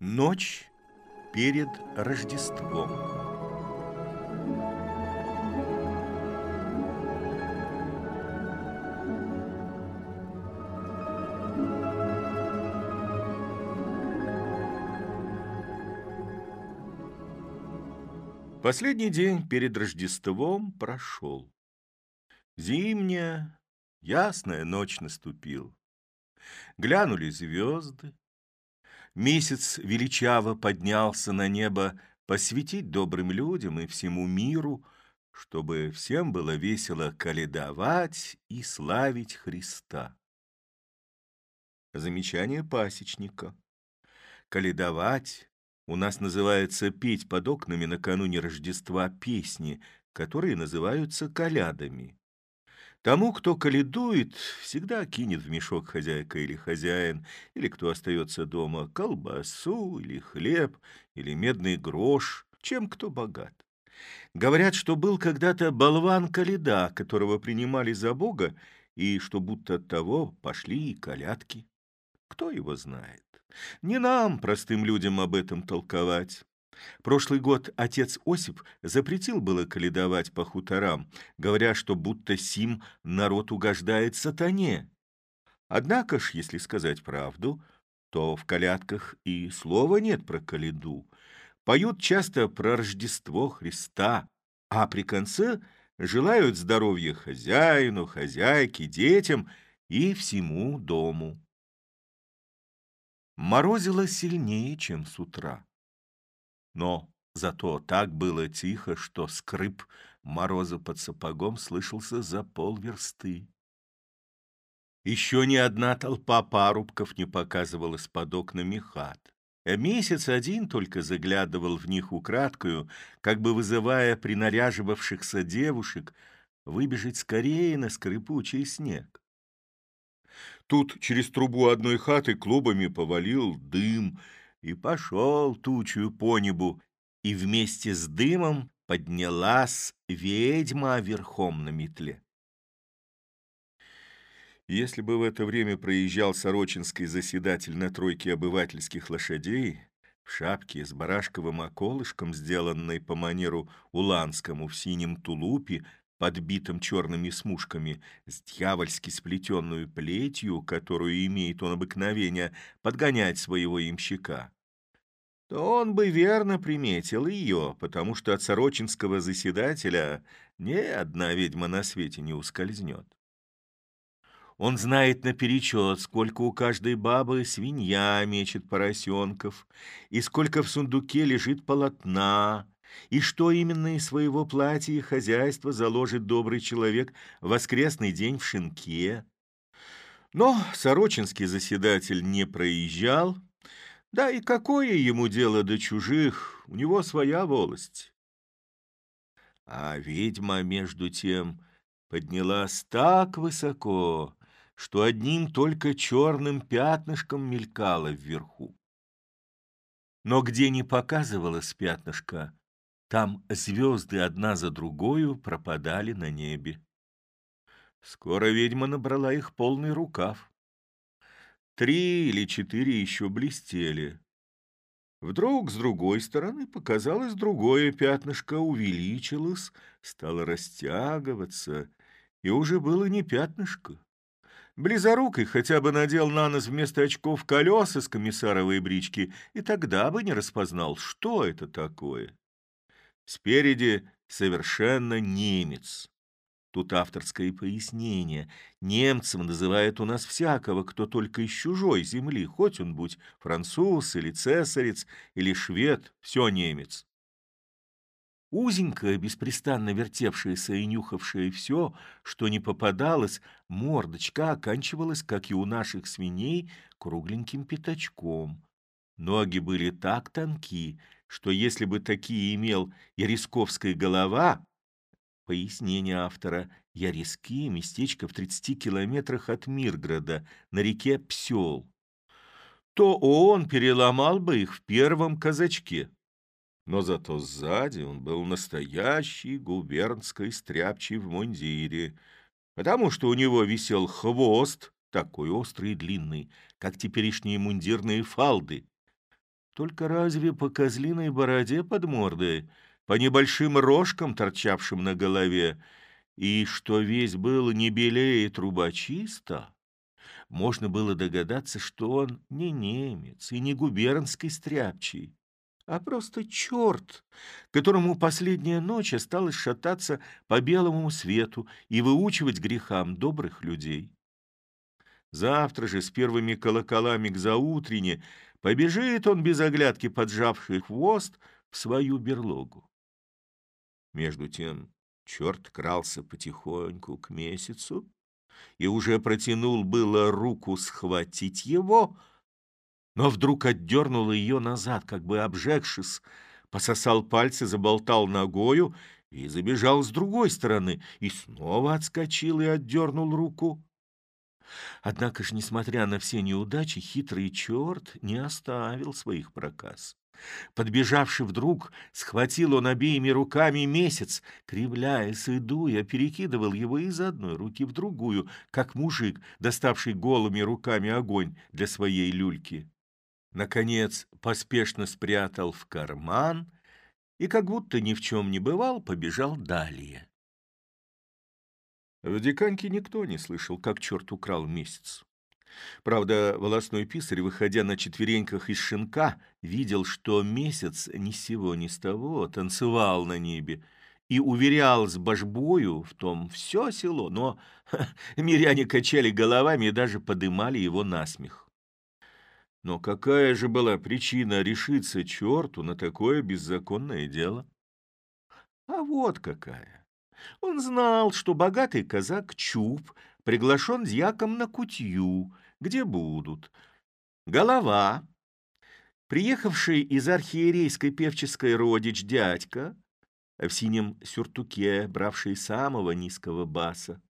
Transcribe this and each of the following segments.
Ночь перед Рождеством. Последний день перед Рождеством прошел. Зимняя, ясная ночь наступила. Глянули звезды, Месяц величаво поднялся на небо посвятить добрым людям и всему миру, чтобы всем было весело каледовать и славить Христа. Замечание пасечника. Каледовать у нас называется петь под окнами накануне Рождества песни, которые называются колядами. Тому, кто каледует, всегда кинет в мешок хозяйка или хозяин, или кто остается дома, колбасу или хлеб, или медный грош, чем кто богат. Говорят, что был когда-то болван Каледа, которого принимали за бога, и что будто от того пошли и колядки. Кто его знает? Не нам, простым людям, об этом толковать. Прошлый год отец Осип запретил было каледовать по хуторам, говоря, что будто сим народ угождает сатане. Однако ж, если сказать правду, то в колядках и слова нет про каледу. Поют часто про Рождество Христа, а при конце желают здоровья хозяину, хозяйке, детям и всему дому. Морозило сильнее, чем с утра. Но зато так было тихо, что скрип мороза под сапогом слышался за полверсты. Еще ни одна толпа парубков не показывалась под окнами хат. Месяц один только заглядывал в них украдкою, как бы вызывая принаряживавшихся девушек выбежать скорее на скрипучий снег. Тут через трубу одной хаты клубами повалил дым — и пошел тучью по небу, и вместе с дымом поднялась ведьма верхом на метле. Если бы в это время проезжал сорочинский заседатель на тройке обывательских лошадей, в шапке с барашковым околышком, сделанной по манеру уланскому в синем тулупе, подбитым черными смушками, с дьявольски сплетенную плетью, которую имеет он обыкновение подгонять своего имщика, то он бы верно приметил ее, потому что от сорочинского заседателя ни одна ведьма на свете не ускользнет. Он знает наперечет, сколько у каждой бабы свинья мечет поросенков, и сколько в сундуке лежит полотна, и что именно из своего платья и хозяйства заложит добрый человек в воскресный день в шинке. Но сорочинский заседатель не проезжал, да и какое ему дело до чужих, у него своя волость. А ведьма, между тем, поднялась так высоко, что одним только черным пятнышком мелькала вверху. Но где не показывалось пятнышко, там звезды одна за другою пропадали на небе. Скоро ведьма набрала их полный рукав. Три или четыре еще блестели. Вдруг с другой стороны показалось другое пятнышко, увеличилось, стало растягиваться, и уже было не пятнышко. Близорукой хотя бы надел на нос вместо очков колеса с комиссаровой брички, и тогда бы не распознал, что это такое. Спереди совершенно немец. Тут авторское пояснение. Немцем называют у нас всякого, кто только из чужой земли, хоть он будь француз или цесарец или швед, все немец. Узенькая, беспрестанно вертевшаяся и нюхавшая все, что не попадалось, мордочка оканчивалась, как и у наших свиней, кругленьким пятачком. Ноги были так тонки, что если бы такие имел Ярисковская голова, пояснение автора, Яриски — местечко в 30 километрах от Мирграда, на реке Псел, то он переломал бы их в первом казачке. Но зато сзади он был настоящий губернской стряпчий в мундире, потому что у него висел хвост, такой острый и длинный, как теперешние мундирные фалды, Только разве по козлиной бороде под мордой, по небольшим рожкам, торчавшим на голове, и что весь был не белее трубочиста, можно было догадаться, что он не немец и не губернский стряпчий, а просто черт, которому последняя ночь осталась шататься по белому свету и выучивать грехам добрых людей. Завтра же с первыми колоколами к заутрене побежит он без оглядки, поджавший хвост, в свою берлогу. Между тем черт крался потихоньку к месяцу и уже протянул было руку схватить его, но вдруг отдернул ее назад, как бы обжегшись, пососал пальцы, заболтал ногою и забежал с другой стороны, и снова отскочил и отдернул руку. Однако ж, несмотря на все неудачи, хитрый черт не оставил своих проказ. Подбежавший вдруг, схватил он обеими руками месяц, кривляясь и дуя, перекидывал его из одной руки в другую, как мужик, доставший голыми руками огонь для своей люльки. Наконец, поспешно спрятал в карман и, как будто ни в чем не бывал, побежал далее. В диканьке никто не слышал, как черт украл месяц. Правда, волосной писарь, выходя на четвереньках из шинка, видел, что месяц ни сего ни с того танцевал на небе и уверял с божбою в том все село, но ха, миряне качали головами и даже подымали его насмех. Но какая же была причина решиться черту на такое беззаконное дело? А вот какая. Он знал, что богатый казак Чуб приглашен дьяком на кутью, где будут. Голова, приехавший из архиерейской певческой родич дядька, в синем сюртуке, бравший самого низкого баса,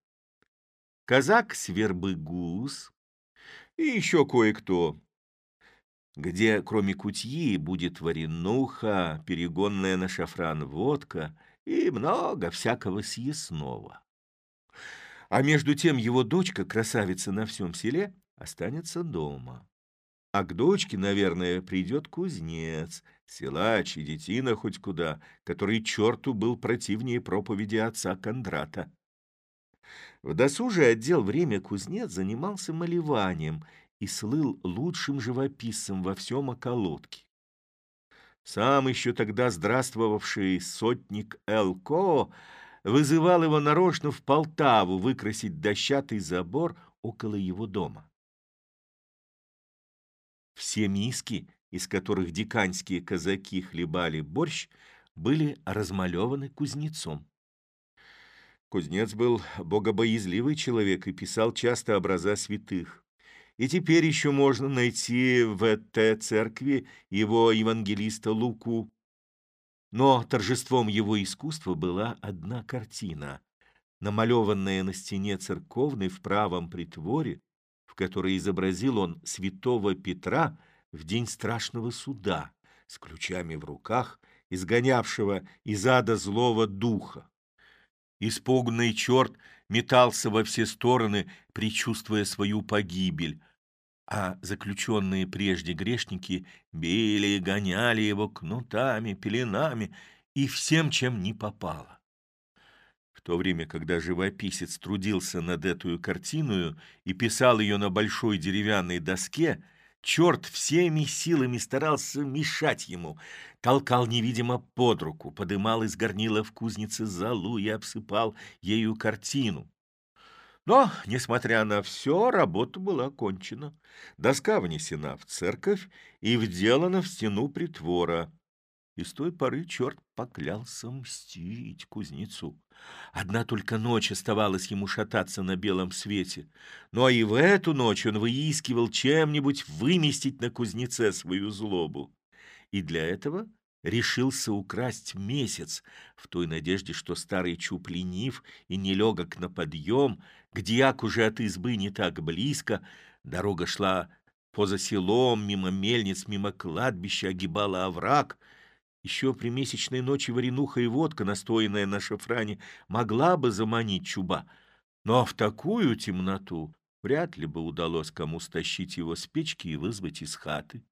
казак с вербы гус и еще кое-кто, где кроме кутьи будет варенуха, перегонная на шафран водка — и много всякого съестного. А между тем его дочка, красавица на всем селе, останется дома. А к дочке, наверное, придет кузнец, силач и детина хоть куда, который черту был противнее проповеди отца Кондрата. В досужий отдел время кузнец занимался малеванием и слыл лучшим живописцем во всем околотке. Сам еще тогда здравствовавший сотник Элко вызывал его нарочно в Полтаву выкрасить дощатый забор около его дома. Все миски, из которых диканьские казаки хлебали борщ, были размалеваны кузнецом. Кузнец был богобоязливый человек и писал часто образа святых. И теперь еще можно найти в этой церкви его евангелиста Луку. Но торжеством его искусства была одна картина, намалеванная на стене церковной в правом притворе, в которой изобразил он святого Петра в день страшного суда с ключами в руках, изгонявшего из ада злого духа. Испуганный черт метался во все стороны, предчувствуя свою погибель, а заключенные прежде грешники били и гоняли его кнутами, пеленами и всем, чем не попало. В то время, когда живописец трудился над эту картину и писал ее на большой деревянной доске, черт всеми силами старался мешать ему, толкал невидимо под руку, подымал из горнила в кузнице залу и обсыпал ею картину. Но, несмотря на все, работа была кончена. Доска внесена в церковь и вделана в стену притвора. И с той поры черт поклялся мстить кузнецу. Одна только ночь оставалась ему шататься на белом свете. Но и в эту ночь он выискивал чем-нибудь выместить на кузнеце свою злобу. И для этого решился украсть месяц, в той надежде, что старый чуп ленив и нелегок на подъем, к дьяку же от избы не так близко, дорога шла поза селом, мимо мельниц, мимо кладбища, огибала овраг. Еще при месячной ночи варенуха и водка, настоянная на шафране, могла бы заманить чуба, но в такую темноту вряд ли бы удалось кому стащить его с печки и вызвать из хаты.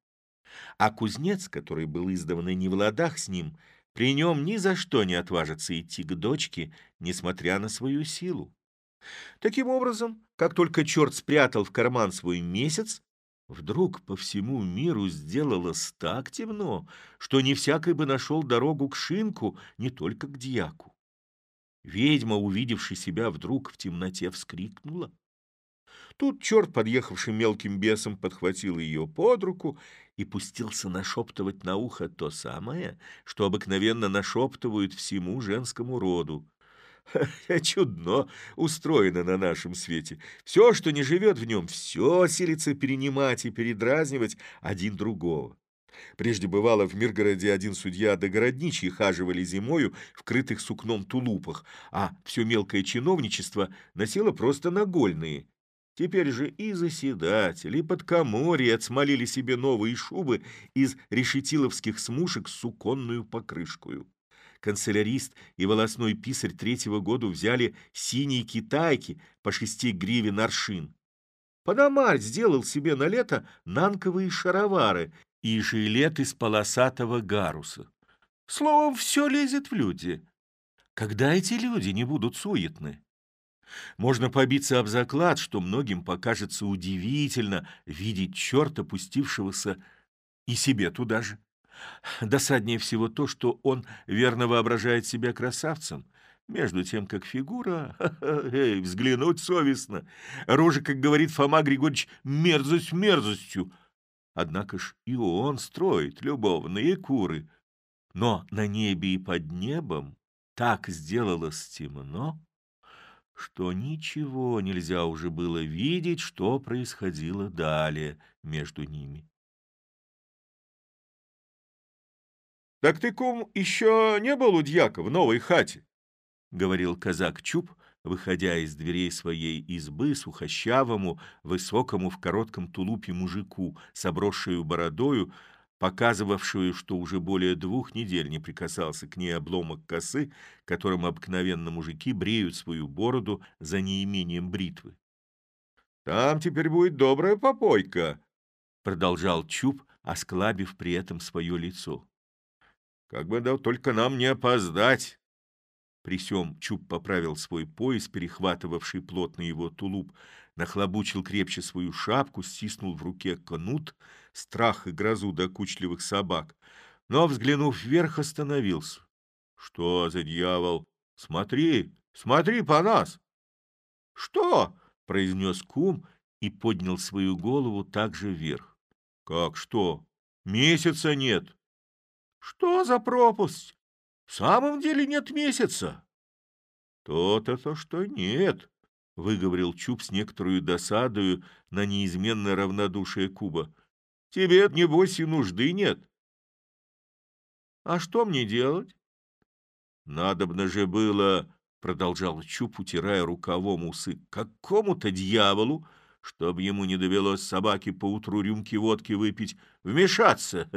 А кузнец, который был издавна не в ладах с ним, при нем ни за что не отважится идти к дочке, несмотря на свою силу. Таким образом, как только черт спрятал в карман свой месяц, вдруг по всему миру сделалось так темно, что не всякий бы нашел дорогу к шинку, не только к дьяку. Ведьма, увидевши себя вдруг в темноте, вскрикнула. Тут черт, подъехавший мелким бесом, подхватил ее под руку и пустился нашептывать на ухо то самое, что обыкновенно нашептывают всему женскому роду. Чудно устроено на нашем свете. Все, что не живет в нем, все силится перенимать и передразнивать один другого. Прежде бывало в Миргороде один судья да городничий хаживали зимою в крытых сукном тулупах, а все мелкое чиновничество носило просто нагольные. Теперь же и заседатели, и подкоморье отсмолили себе новые шубы из решетиловских смушек с суконную покрышкою. Канцелярист и волосной писарь третьего года взяли синие китайки по шести гривен аршин. Пономарь сделал себе на лето нанковые шаровары и жилет из полосатого гаруса. Словом, все лезет в люди. Когда эти люди не будут суетны? Можно побиться об заклад, что многим покажется удивительно видеть черта, пустившегося и себе туда же. Досаднее всего то, что он верно воображает себя красавцем, между тем, как фигура, эй, взглянуть совестно, рожа, как говорит Фома Григорьевич, мерзость мерзостью. Однако ж и он строит любовные куры. Но на небе и под небом так сделалось темно, что ничего нельзя уже было видеть, что происходило далее между ними. «Так ты, кум, еще не был у дьяка в новой хате?» — говорил казак Чуб, выходя из дверей своей избы сухощавому, высокому в коротком тулупе мужику с обросшую бородою, показывавшую, что уже более двух недель не прикасался к ней обломок косы, которым обыкновенно мужики бреют свою бороду за неимением бритвы. «Там теперь будет добрая попойка», — продолжал Чуб, осклабив при этом свое лицо. «Как бы да только нам не опоздать!» При сём Чуб поправил свой пояс, перехватывавший плотный его тулуп, нахлобучил крепче свою шапку, стиснул в руке кнут, страх и грозу докучливых собак, но, взглянув вверх, остановился. — Что за дьявол? Смотри, смотри по нас! — Что? — произнес кум и поднял свою голову также вверх. — Как что? Месяца нет. — Что за пропасть? В самом деле нет месяца. То-то то, что нет, выговорил Чуб с некоторую досадою на неизменное равнодушие Куба. Тебе, небось, и нужды нет. А что мне делать? Надобно же было, продолжал Чуб, утирая рукавом усы, какому-то дьяволу, чтобы ему не довелось собаке поутру рюмки водки выпить, вмешаться.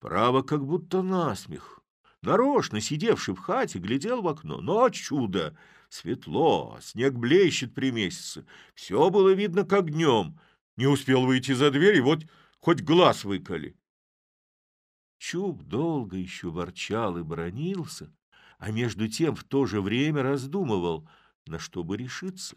Право, как будто насмех нарочно сидевший в хате, глядел в окно. Но чудо! Светло, снег блещет при месяце. Все было видно, как днем. Не успел выйти за дверь, и вот хоть глаз выколи. Чуб долго еще ворчал и бронился, а между тем в то же время раздумывал, на что бы решиться.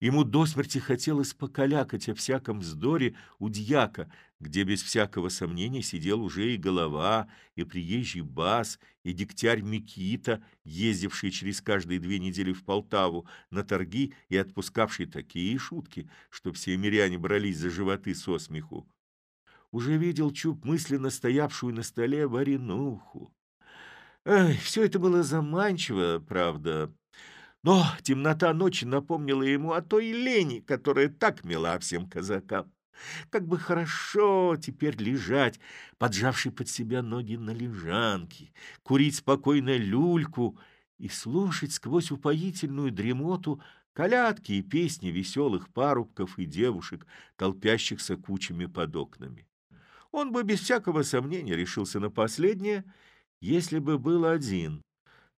Ему до смерти хотелось покалякать о всяком вздоре у дьяка, где без всякого сомнения сидел уже и голова, и приезжий бас, и дегтярь Микита, ездивший через каждые две недели в Полтаву на торги и отпускавший такие шутки, что все миряне брались за животы со смеху. Уже видел Чуб мысленно стоявшую на столе варенуху. Эх, все это было заманчиво, правда, но темнота ночи напомнила ему о той лени, которая так мила всем казакам. Как бы хорошо теперь лежать, поджавший под себя ноги на лежанке, курить спокойно люльку и слушать сквозь упоительную дремоту колядки и песни веселых парубков и девушек, толпящихся кучами под окнами. Он бы без всякого сомнения решился на последнее, если бы был один,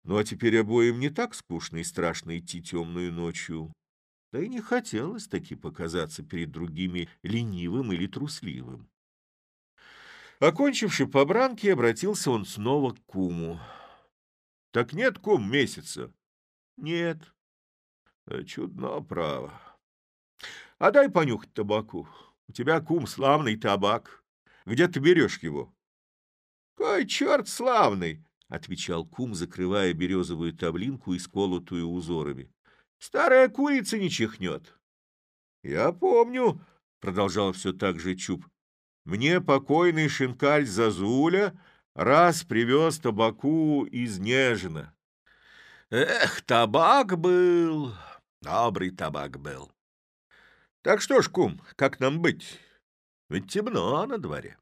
ну а теперь обоим не так скучно и страшно идти темную ночью. Да и не хотелось таки показаться перед другими ленивым или трусливым. Окончивши побранки, обратился он снова к куму. — Так нет, кум, месяца? — Нет. — Чудно, право. — А дай понюхать табаку. У тебя, кум, славный табак. Где ты берешь его? — Кой черт славный! — отвечал кум, закрывая березовую таблинку, исколотую узорами. — Старая курица не чихнет. — Я помню, — продолжал все так же Чуб, мне покойный шинкаль Зазуля раз привез табаку из Нежина. Эх, табак был, добрый табак был. Так что ж, кум, как нам быть? Ведь темно на дворе.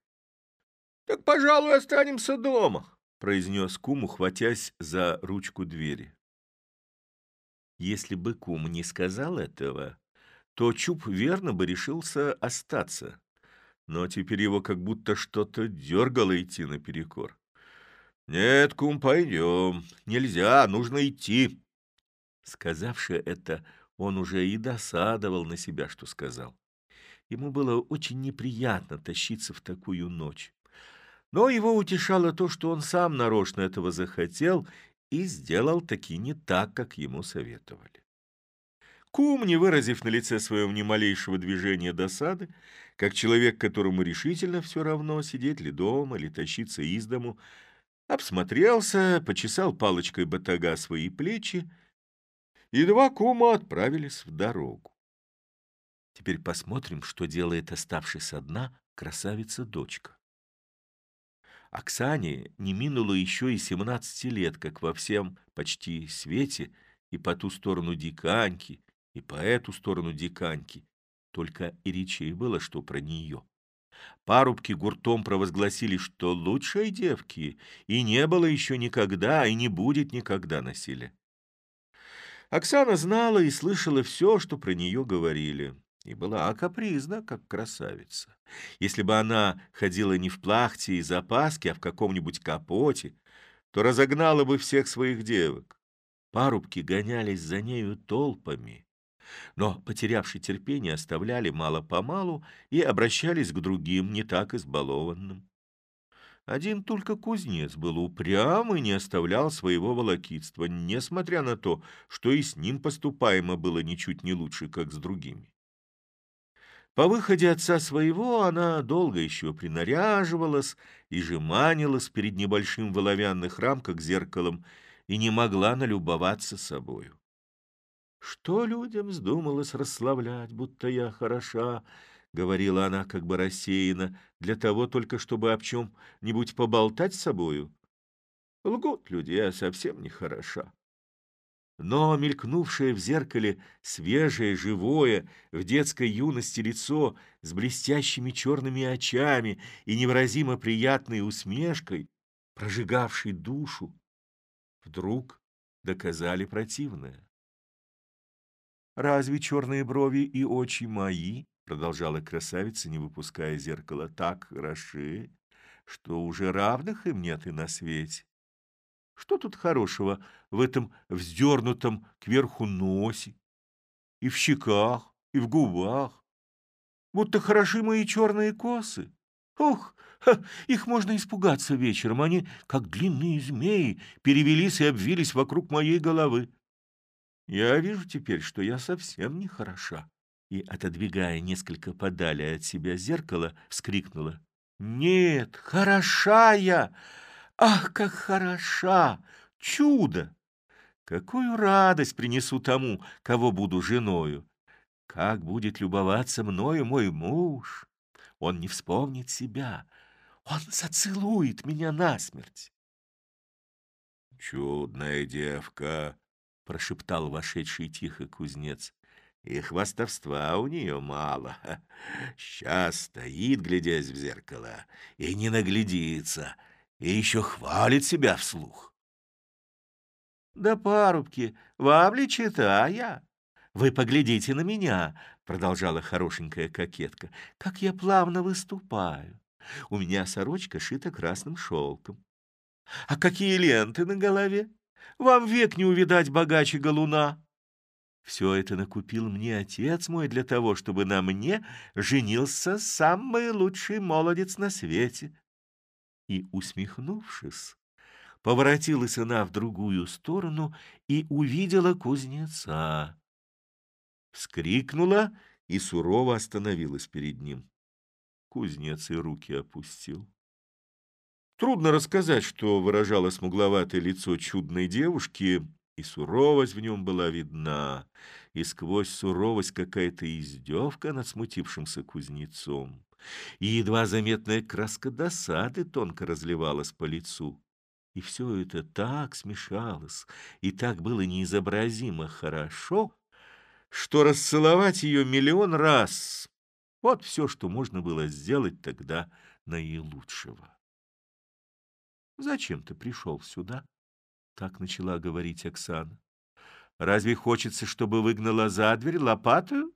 Так, пожалуй, останемся дома, произнес кум, ухватясь за ручку двери. Если бы кум не сказал этого, то Чуб верно бы решился остаться но теперь его как будто что-то дергало идти наперекор. «Нет, кум, пойдем. Нельзя, нужно идти». Сказавши это, он уже и досадовал на себя, что сказал. Ему было очень неприятно тащиться в такую ночь. Но его утешало то, что он сам нарочно этого захотел и сделал таки не так, как ему советовали. Кум, не выразив на лице своем ни малейшего движения досады, как человек, которому решительно все равно, сидеть ли дома, или тащиться из дому, обсмотрелся, почесал палочкой батага свои плечи, и два кума отправились в дорогу. Теперь посмотрим, что делает оставшись одна красавица-дочка. Оксане не минуло еще и семнадцати лет, как во всем почти свете и по ту сторону диканьки, и по эту сторону диканьки, только и речей было, что про нее. Парубки гуртом провозгласили, что лучшей девки и не было еще никогда, и не будет никогда на селе. Оксана знала и слышала все, что про нее говорили, и была капризна, как красавица. Если бы она ходила не в плахте и запаске, а в каком-нибудь капоте, то разогнала бы всех своих девок. Парубки гонялись за нею толпами, но, потерявшие терпение, оставляли мало-помалу и обращались к другим, не так избалованным. Один только кузнец был упрям и не оставлял своего волокитства, несмотря на то, что и с ним поступаемо было ничуть не лучше, как с другими. По выходе отца своего она долго еще принаряживалась и жеманилась перед небольшим в оловянных рамках зеркалом и не могла налюбоваться собою. Что людям вздумалось расславлять, будто я хороша, — говорила она как бы рассеянно, для того только, чтобы об чем-нибудь поболтать с собою. Лгут люди, я совсем не хороша. Но мелькнувшее в зеркале свежее, живое, в детской юности лицо с блестящими черными очами и невыразимо приятной усмешкой, прожигавшей душу, вдруг доказали противное. «Разве черные брови и очи мои?» — продолжала красавица, не выпуская зеркала, — «так хороши, что уже равных им нет и на свете. Что тут хорошего в этом вздернутом кверху носе, и в щеках, и в губах? Будто хороши мои черные косы. Ух, ха, их можно испугаться вечером, они, как длинные змеи, перевелись и обвились вокруг моей головы. Я вижу теперь, что я совсем не хороша. И, отодвигая несколько подали от себя зеркало, вскрикнула. Нет, хороша я! Ах, как хороша! Чудо! Какую радость принесу тому, кого буду женою! Как будет любоваться мною мой муж! Он не вспомнит себя, он зацелует меня насмерть. Чудная девка, прошептал вошедший тихо кузнец. И хвастовства у нее мало. Сейчас стоит, глядясь в зеркало, и не наглядится, и еще хвалит себя вслух. «Да, парубки, вам ли читая? Вы поглядите на меня», — продолжала хорошенькая кокетка, — «как я плавно выступаю. У меня сорочка шита красным шелком. А какие ленты на голове? Вам век не увидать богаче галуна. Все это накупил мне отец мой для того, чтобы на мне женился самый лучший молодец на свете. И, усмехнувшись, поворотилась она в другую сторону и увидела кузнеца. Вскрикнула и сурово остановилась перед ним. Кузнец и руки опустил. Трудно рассказать, что выражало смугловатое лицо чудной девушки, и суровость в нем была видна, и сквозь суровость какая-то издевка над смутившимся кузнецом, и едва заметная краска досады тонко разливалась по лицу. И все это так смешалось, и так было неизобразимо хорошо, что расцеловать ее миллион раз — вот все, что можно было сделать тогда наилучшего. «Зачем ты пришел сюда?» — так начала говорить Оксана. «Разве хочется, чтобы выгнала за дверь лопату?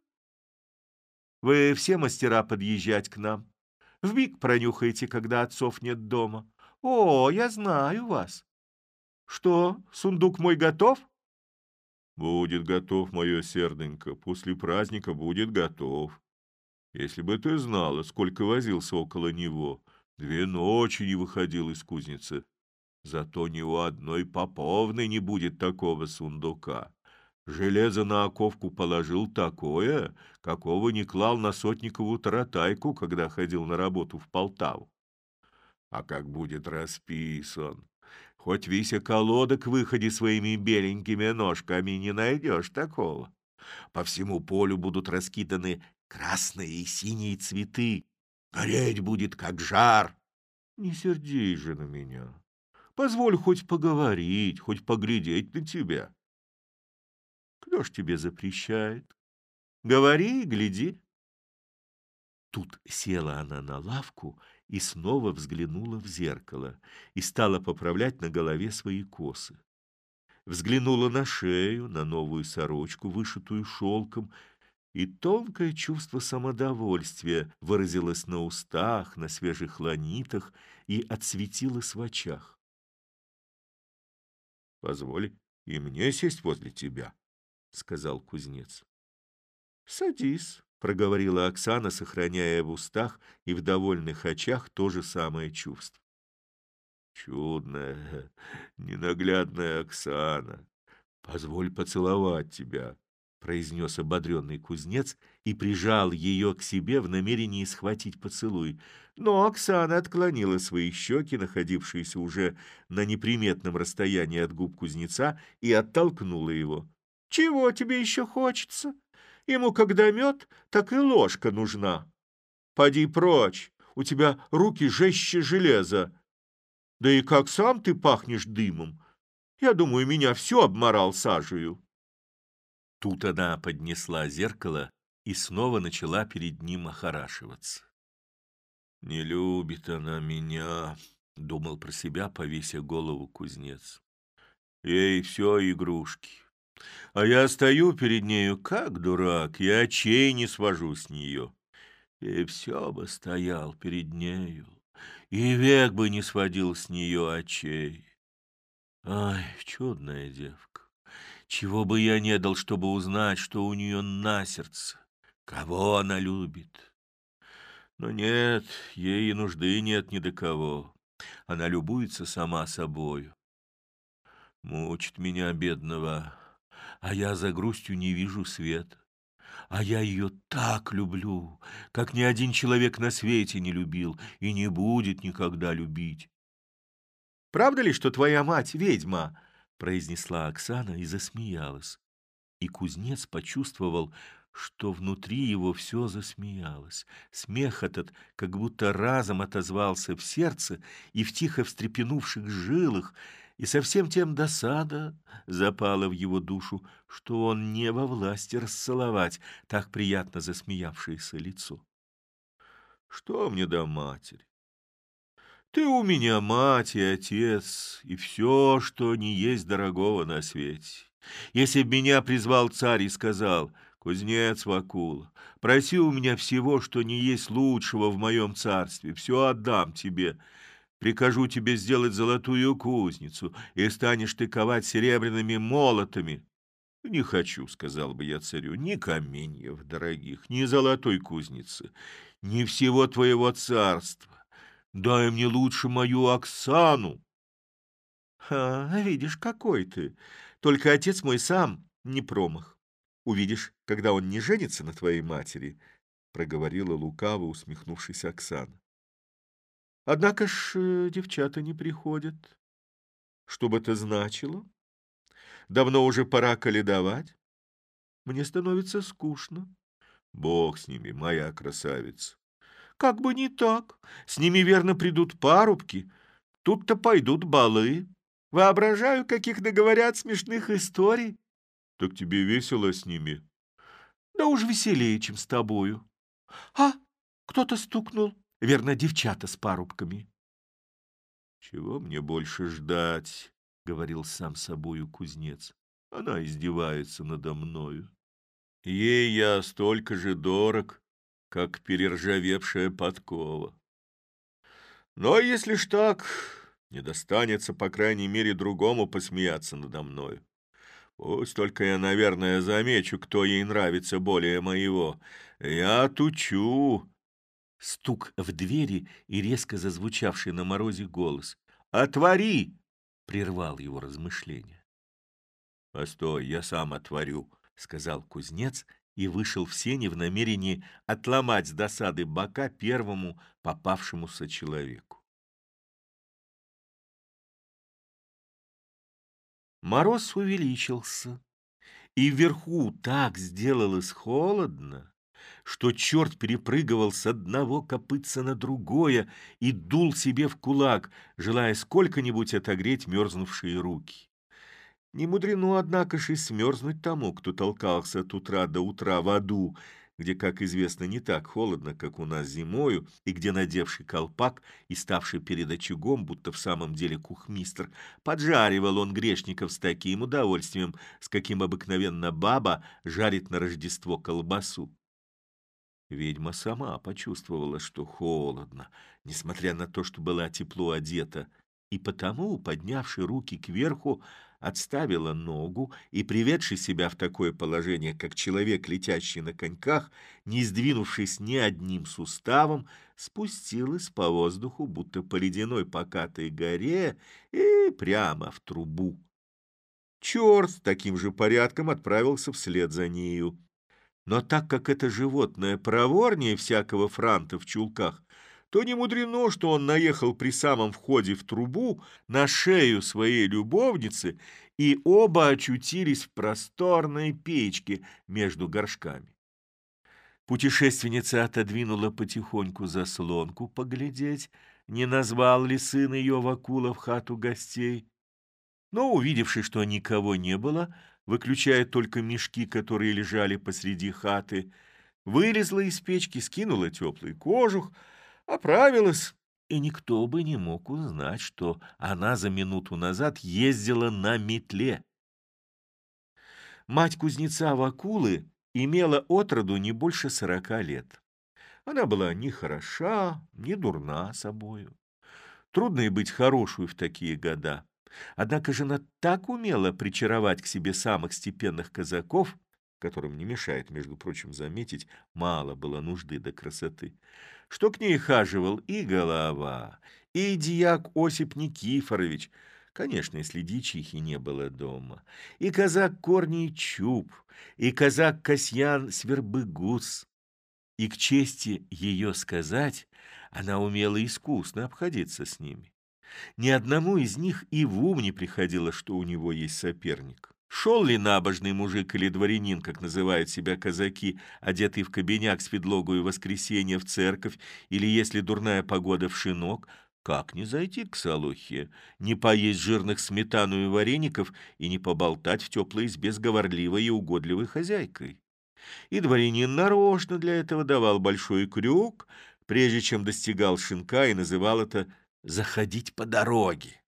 Вы все мастера подъезжать к нам. Вмиг пронюхаете, когда отцов нет дома. О, я знаю вас. Что, сундук мой готов?» «Будет готов, мое серденько, после праздника будет готов. Если бы ты знала, сколько возился около него, Две ночи не выходил из кузницы. Зато ни у одной поповной не будет такого сундука. Железо на оковку положил такое, какого не клал на сотникову таратайку, когда ходил на работу в Полтаву. А как будет расписан, хоть весь околода к выходе своими беленькими ножками не найдешь такого. По всему полю будут раскиданы красные и синие цветы, Гореть будет, как жар. Не сердись же на меня. Позволь хоть поговорить, хоть поглядеть на тебя. Кто ж тебе запрещает? Говори и гляди. Тут села она на лавку и снова взглянула в зеркало и стала поправлять на голове свои косы. Взглянула на шею, на новую сорочку, вышитую шелком, и тонкое чувство самодовольствия выразилось на устах, на свежих ланитах и отсветилось в очах. — Позволь и мне сесть возле тебя, — сказал кузнец. — Садись, — проговорила Оксана, сохраняя в устах и в довольных очах то же самое чувство. — Чудная, ненаглядная Оксана, позволь поцеловать тебя, произнес ободренный кузнец и прижал ее к себе в намерении схватить поцелуй. Но Оксана отклонила свои щеки, находившиеся уже на неприметном расстоянии от губ кузнеца, и оттолкнула его. «Чего тебе еще хочется? Ему когда мед, так и ложка нужна. Поди прочь, у тебя руки жестче железа. Да и как сам ты пахнешь дымом. Я думаю, меня все обморал сажею». Тут она поднесла зеркало и снова начала перед ним охорашиваться. «Не любит она меня», — думал про себя, повеся голову кузнец. «Ей все игрушки. А я стою перед нею, как дурак, и очей не свожу с нее. И все бы стоял перед нею, и век бы не сводил с нее очей. Ай, чудная девка. Чего бы я не дал, чтобы узнать, что у нее на сердце, кого она любит. Но нет, ей и нужды нет ни до кого. Она любуется сама собою. Мучит меня, бедного, а я за грустью не вижу света. А я ее так люблю, как ни один человек на свете не любил и не будет никогда любить. Правда ли, что твоя мать ведьма? произнесла Оксана и засмеялась. И кузнец почувствовал, что внутри его все засмеялось. Смех этот как будто разом отозвался в сердце и в тихо встрепенувших жилах, и совсем тем досада запала в его душу, что он не во власти расцеловать так приятно засмеявшееся лицо. «Что мне до матери? Ты у меня мать и отец, и все, что не есть дорогого на свете. Если б меня призвал царь и сказал, «Кузнец Вакула, проси у меня всего, что не есть лучшего в моем царстве, все отдам тебе». Прикажу тебе сделать золотую кузницу, и станешь ты ковать серебряными молотами. — Не хочу, — сказал бы я царю, — ни каменьев дорогих, ни золотой кузницы, ни всего твоего царства. Дай мне лучше мою Оксану. А, видишь, какой ты. Только отец мой сам не промах. Увидишь, когда он не женится на твоей матери, проговорила лукаво, усмехнувшись Оксана. Однако ж э, девчата не приходят. Что бы это значило? Давно уже пора каледовать. Мне становится скучно. Бог с ними, моя красавица. Как бы не так. С ними, верно, придут парубки. Тут-то пойдут балы. Воображаю, каких договорят смешных историй. Так тебе весело с ними? Да уж веселее, чем с тобою. А, кто-то стукнул. Верно, девчата с парубками. Чего мне больше ждать? — говорил сам собою кузнец. Она издевается надо мною. Ей я столько же дорог, как перержавевшая подкова. Но если ж так, не достанется, по крайней мере, другому посмеяться надо мною. Пусть только я, наверное, замечу, кто ей нравится более моего. Я тучу. Стук в двери и резко зазвучавший на морозе голос. «Отвори!» — прервал его размышления. «Постой, я сам отворю», — сказал кузнец и вышел в сени в намерении отломать с досады бока первому попавшемуся человеку. Мороз увеличился, и вверху так сделалось холодно, что черт перепрыгивал с одного копытца на другое и дул себе в кулак, желая сколько-нибудь отогреть мерзнувшие руки. Не мудрено, однако же, смерзнуть тому, кто толкался от утра до утра в аду, где, как известно, не так холодно, как у нас зимою, и где, надевший колпак и ставший перед очагом, будто в самом деле кухмистр, поджаривал он грешников с таким удовольствием, с каким обыкновенно баба жарит на Рождество колбасу. Ведьма сама почувствовала, что холодно, несмотря на то, что была тепло одета, и потому, поднявши руки кверху, отставила ногу и, приведши себя в такое положение, как человек, летящий на коньках, не сдвинувшись ни одним суставом, спустилась по воздуху, будто по ледяной покатой горе, и прямо в трубу. Черт таким же порядком отправился вслед за нею. Но так как это животное проворнее всякого франта в чулках, то не мудрено, что он наехал при самом входе в трубу на шею своей любовницы, и оба очутились в просторной печке между горшками. Путешественница отодвинула потихоньку заслонку поглядеть, не назвал ли сын ее Вакула в хату гостей. Но, увидевши, что никого не было, выключая только мешки, которые лежали посреди хаты, вылезла из печки, скинула теплый кожух, оправилась, и никто бы не мог узнать, что она за минуту назад ездила на метле. Мать кузнеца Вакулы имела отроду не больше сорока лет. Она была ни хороша, ни дурна собою. Трудно и быть хорошую в такие года. Однако жена так умела причаровать к себе самых степенных казаков, которым не мешает, между прочим, заметить, мало было нужды до красоты, что к ней хаживал и голова, и дьяк Осип Никифорович, конечно, если дичихи не было дома, и казак Корний Чуб, и казак Касьян Свербыгус. И к чести ее сказать, она умела искусно обходиться с ними. Ни одному из них и в ум не приходило, что у него есть соперник. Шел ли набожный мужик или дворянин, как называют себя казаки, одетый в кабиняк с предлогою воскресенья в церковь, или, если дурная погода, в шинок, как не зайти к Салухе, не поесть жирных сметану и вареников и не поболтать в теплой избе с говорливой и угодливой хозяйкой? И дворянин нарочно для этого давал большой крюк, прежде чем достигал шинка и называл это «заходить по дороге».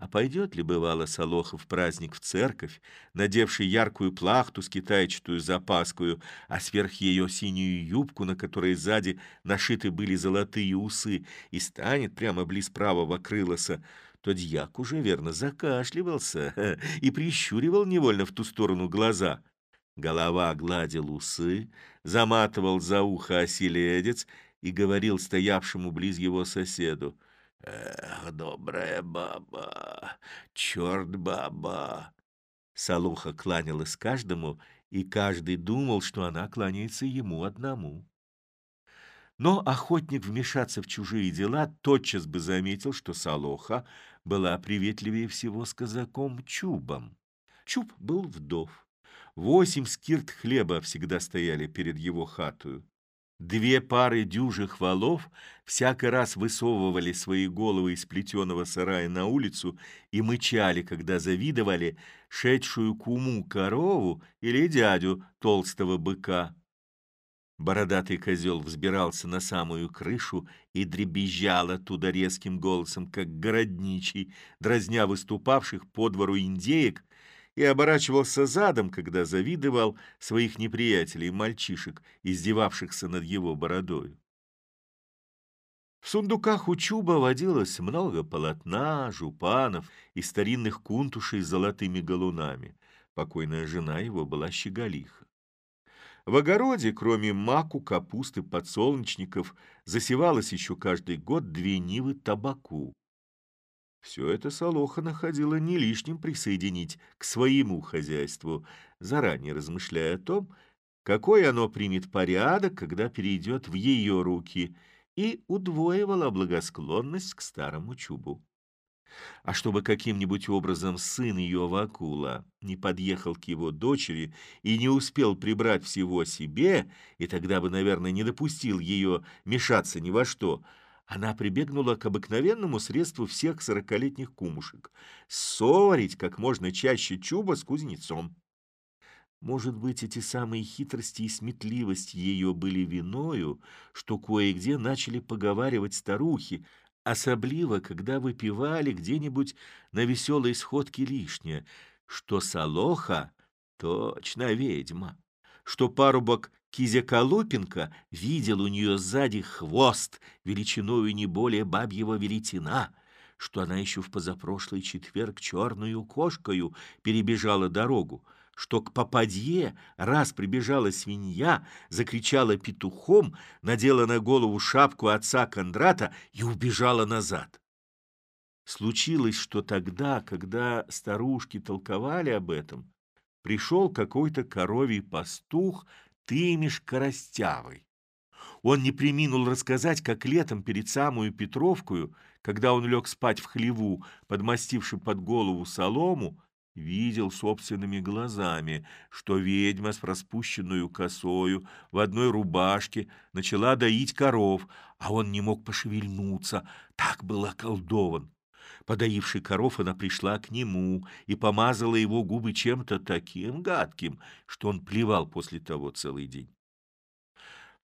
А пойдет ли, бывало, Солохов праздник в церковь, надевший яркую плахту с китайчатую запаскую, а сверх ее синюю юбку, на которой сзади нашиты были золотые усы, и станет прямо близ правого крылоса, то дьяк уже верно закашливался и прищуривал невольно в ту сторону глаза. Голова гладил усы, заматывал за ухо оселедец и говорил стоявшему близ его соседу. «Эх, добрая баба, черт баба!» Салуха кланялась каждому, и каждый думал, что она кланяется ему одному. Но охотник вмешаться в чужие дела тотчас бы заметил, что Салоха была приветливее всего с казаком Чубом. Чуб был вдов. Восемь скирт хлеба всегда стояли перед его хатою. Две пары дюжих валов всякий раз высовывали свои головы из плетеного сарая на улицу и мычали, когда завидовали шедшую куму корову или дядю толстого быка. Бородатый козел взбирался на самую крышу и дребезжал оттуда резким голосом, как городничий, дразня выступавших по двору индеек и оборачивался задом, когда завидовал своих неприятелей, мальчишек, издевавшихся над его бородою. В сундуках у Чуба водилось много полотна, жупанов и старинных кунтушей с золотыми галунами. Покойная жена его была щеголиха. В огороде, кроме маку, капусты, подсолнечников, засевалось еще каждый год две нивы табаку. Все это Солоха находила не лишним присоединить к своему хозяйству, заранее размышляя о том, какой оно примет порядок, когда перейдет в ее руки, и удвоивала благосклонность к старому чубу. А чтобы каким-нибудь образом сын ее Вакула не подъехал к его дочери и не успел прибрать всего себе, и тогда бы, наверное, не допустил ее мешаться ни во что, она прибегнула к обыкновенному средству всех сорокалетних кумушек — ссорить как можно чаще чуба с кузнецом. Может быть, эти самые хитрости и сметливость ее были виною, что кое-где начали поговаривать старухи, особливо, когда выпивали где-нибудь на веселой сходке лишнее, что Солоха — точно ведьма, что парубок Кизя Колупенко видел у нее сзади хвост, величиною не более бабьего веретена, что она еще в позапрошлый четверг черную кошкою перебежала дорогу, что к попадье раз прибежала свинья, закричала петухом, надела на голову шапку отца Кондрата и убежала назад. Случилось, что тогда, когда старушки толковали об этом, пришел какой-то коровий пастух Тымиш Коростявый. Он не приминул рассказать, как летом перед самую Петровкою, когда он лег спать в хлеву, подмастивши под голову солому, видел собственными глазами, что ведьма с распущенную косою в одной рубашке начала доить коров, а он не мог пошевельнуться, так был околдован. Подоивший коров, она пришла к нему и помазала его губы чем-то таким гадким, что он плевал после того целый день.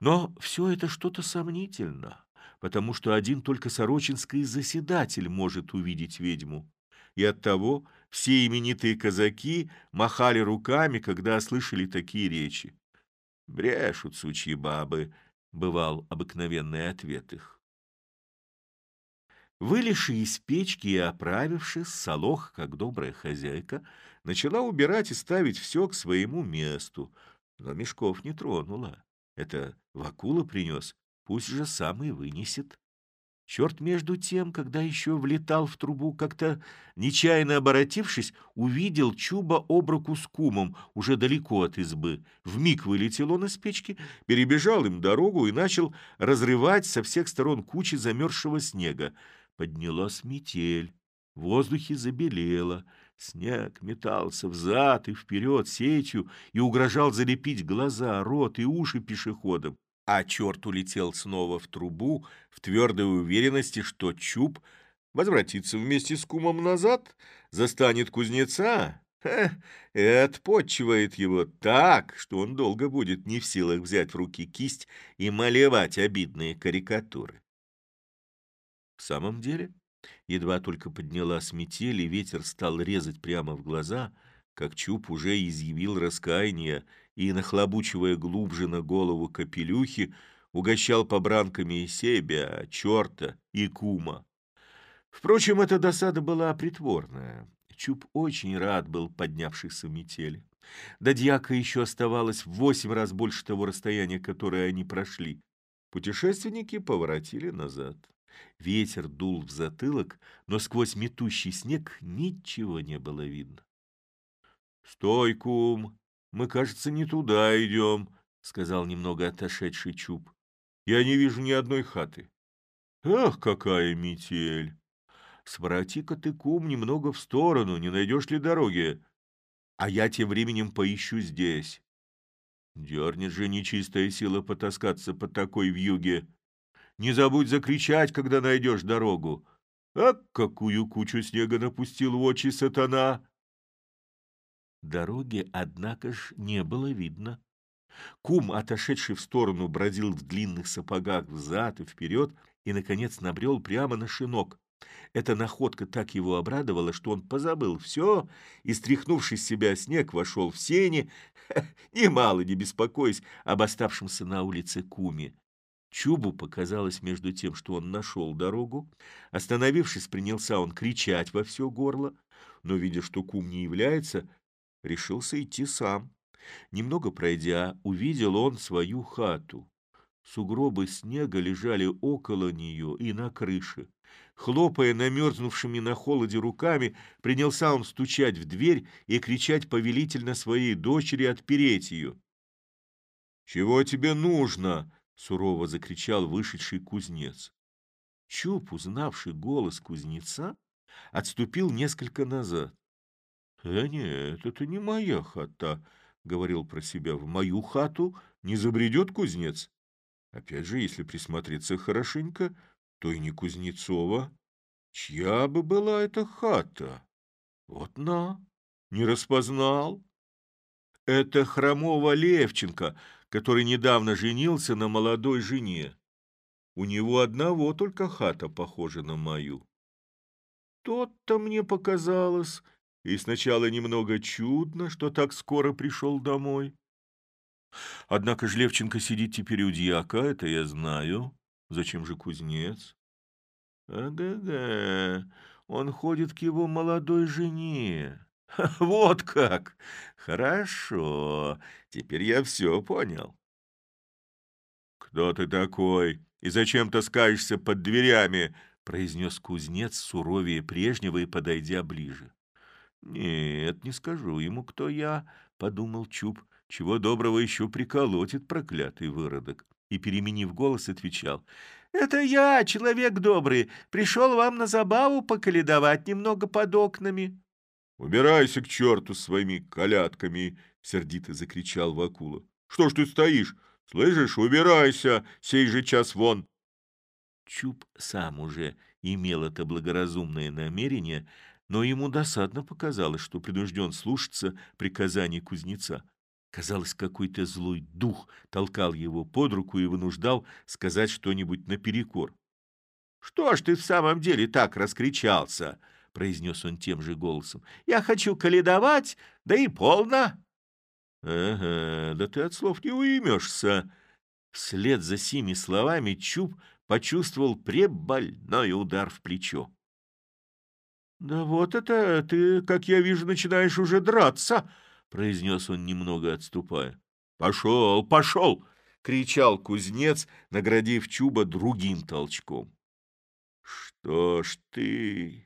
Но все это что-то сомнительно, потому что один только сорочинский заседатель может увидеть ведьму. И оттого все именитые казаки махали руками, когда слышали такие речи. «Брешут, сучьи бабы», — бывал обыкновенный ответ их. Вылезши из печки и оправившись, Солох, как добрая хозяйка, начала убирать и ставить все к своему месту, но мешков не тронула. Это Вакула принес, пусть же сам и вынесет. Черт между тем, когда еще влетал в трубу, как-то, нечаянно оборотившись, увидел Чуба об руку с кумом, уже далеко от избы. Вмиг вылетел он из печки, перебежал им дорогу и начал разрывать со всех сторон кучи замерзшего снега. Поднялась метель, в воздухе забелело, снег метался взад и вперед сетью и угрожал залепить глаза, рот и уши пешеходам. А черт улетел снова в трубу в твердой уверенности, что Чуб возвратится вместе с кумом назад, застанет кузнеца и отпочивает его так, что он долго будет не в силах взять в руки кисть и малевать обидные карикатуры. В самом деле, едва только поднялась метель, и ветер стал резать прямо в глаза, как Чуб уже изъявил раскаяние и, нахлобучивая глубже на голову капелюхи, угощал побранками и себя, черта и кума. Впрочем, эта досада была притворная. Чуб очень рад был поднявшейся метели. До дьяка еще оставалось в восемь раз больше того расстояния, которое они прошли. Путешественники поворотили назад. Ветер дул в затылок, но сквозь метущий снег ничего не было видно. «Стой, кум! Мы, кажется, не туда идем», — сказал немного отошедший Чуб. «Я не вижу ни одной хаты». «Ах, какая метель! Свороти-ка ты, кум, немного в сторону, не найдешь ли дороги? А я тем временем поищу здесь». Дернет же нечистая сила потаскаться по такой вьюге. Не забудь закричать, когда найдешь дорогу. А какую кучу снега напустил в очи сатана! Дороги, однако ж, не было видно. Кум, отошедший в сторону, бродил в длинных сапогах взад и вперед и, наконец, набрел прямо на шинок. Эта находка так его обрадовала, что он позабыл все и, стряхнувшись с себя снег, вошел в сени, немало не беспокоясь об оставшемся на улице куме. Чубу показалось между тем, что он нашел дорогу. Остановившись, принялся он кричать во все горло, но, видя, что кум не является, решился идти сам. Немного пройдя, увидел он свою хату. Сугробы снега лежали около нее и на крыше. Хлопая намерзнувшими на холоде руками, принялся он стучать в дверь и кричать повелительно своей дочери отпереть ее. «Чего тебе нужно?» — сурово закричал вышедший кузнец. Чуп, узнавший голос кузнеца, отступил несколько назад. «Э, нет, это не моя хата», — говорил про себя. «В мою хату не забредет кузнец». Опять же, если присмотреться хорошенько, то и не Кузнецова. Чья бы была эта хата? Вот на, не распознал. Это хромого Левченко, который недавно женился на молодой жене. У него одного только хата похожа на мою. Тот-то мне показалось, и сначала немного чудно, что так скоро пришел домой. Однако ж Левченко сидит теперь у дьяка, это я знаю. Зачем же кузнец? Ага-га, он ходит к его молодой жене. Вот как! Хорошо, теперь я все понял. Кто ты такой и зачем таскаешься под дверями? произнес кузнец суровее прежнего и подойдя ближе. «Нет, не скажу ему, кто я», — подумал Чуб. Чего доброго еще приколотит проклятый выродок. И, переменив голос, отвечал. «Это я, человек добрый, пришел вам на забаву поколедовать немного под окнами». «Убирайся к черту своими колядками!» — сердито закричал Вакула. «Что ж ты стоишь? Слышишь, убирайся, сей же час вон!» Чуб сам уже имел это благоразумное намерение, но ему досадно показалось, что принужден слушаться приказаний кузнеца. Казалось, какой-то злой дух толкал его под руку и вынуждал сказать что-нибудь наперекор. «Что ж ты в самом деле так раскричался?» — произнес он тем же голосом. «Я хочу каледовать, да и полно!» «Ага, да ты от слов не уймешься!» Вслед за сими словами Чуб почувствовал пребольной удар в плечо. «Да вот это ты, как я вижу, начинаешь уже драться!» — произнес он, немного отступая. «Пошел, пошел!» — кричал кузнец, наградив Чуба другим толчком. «Что ж ты...» —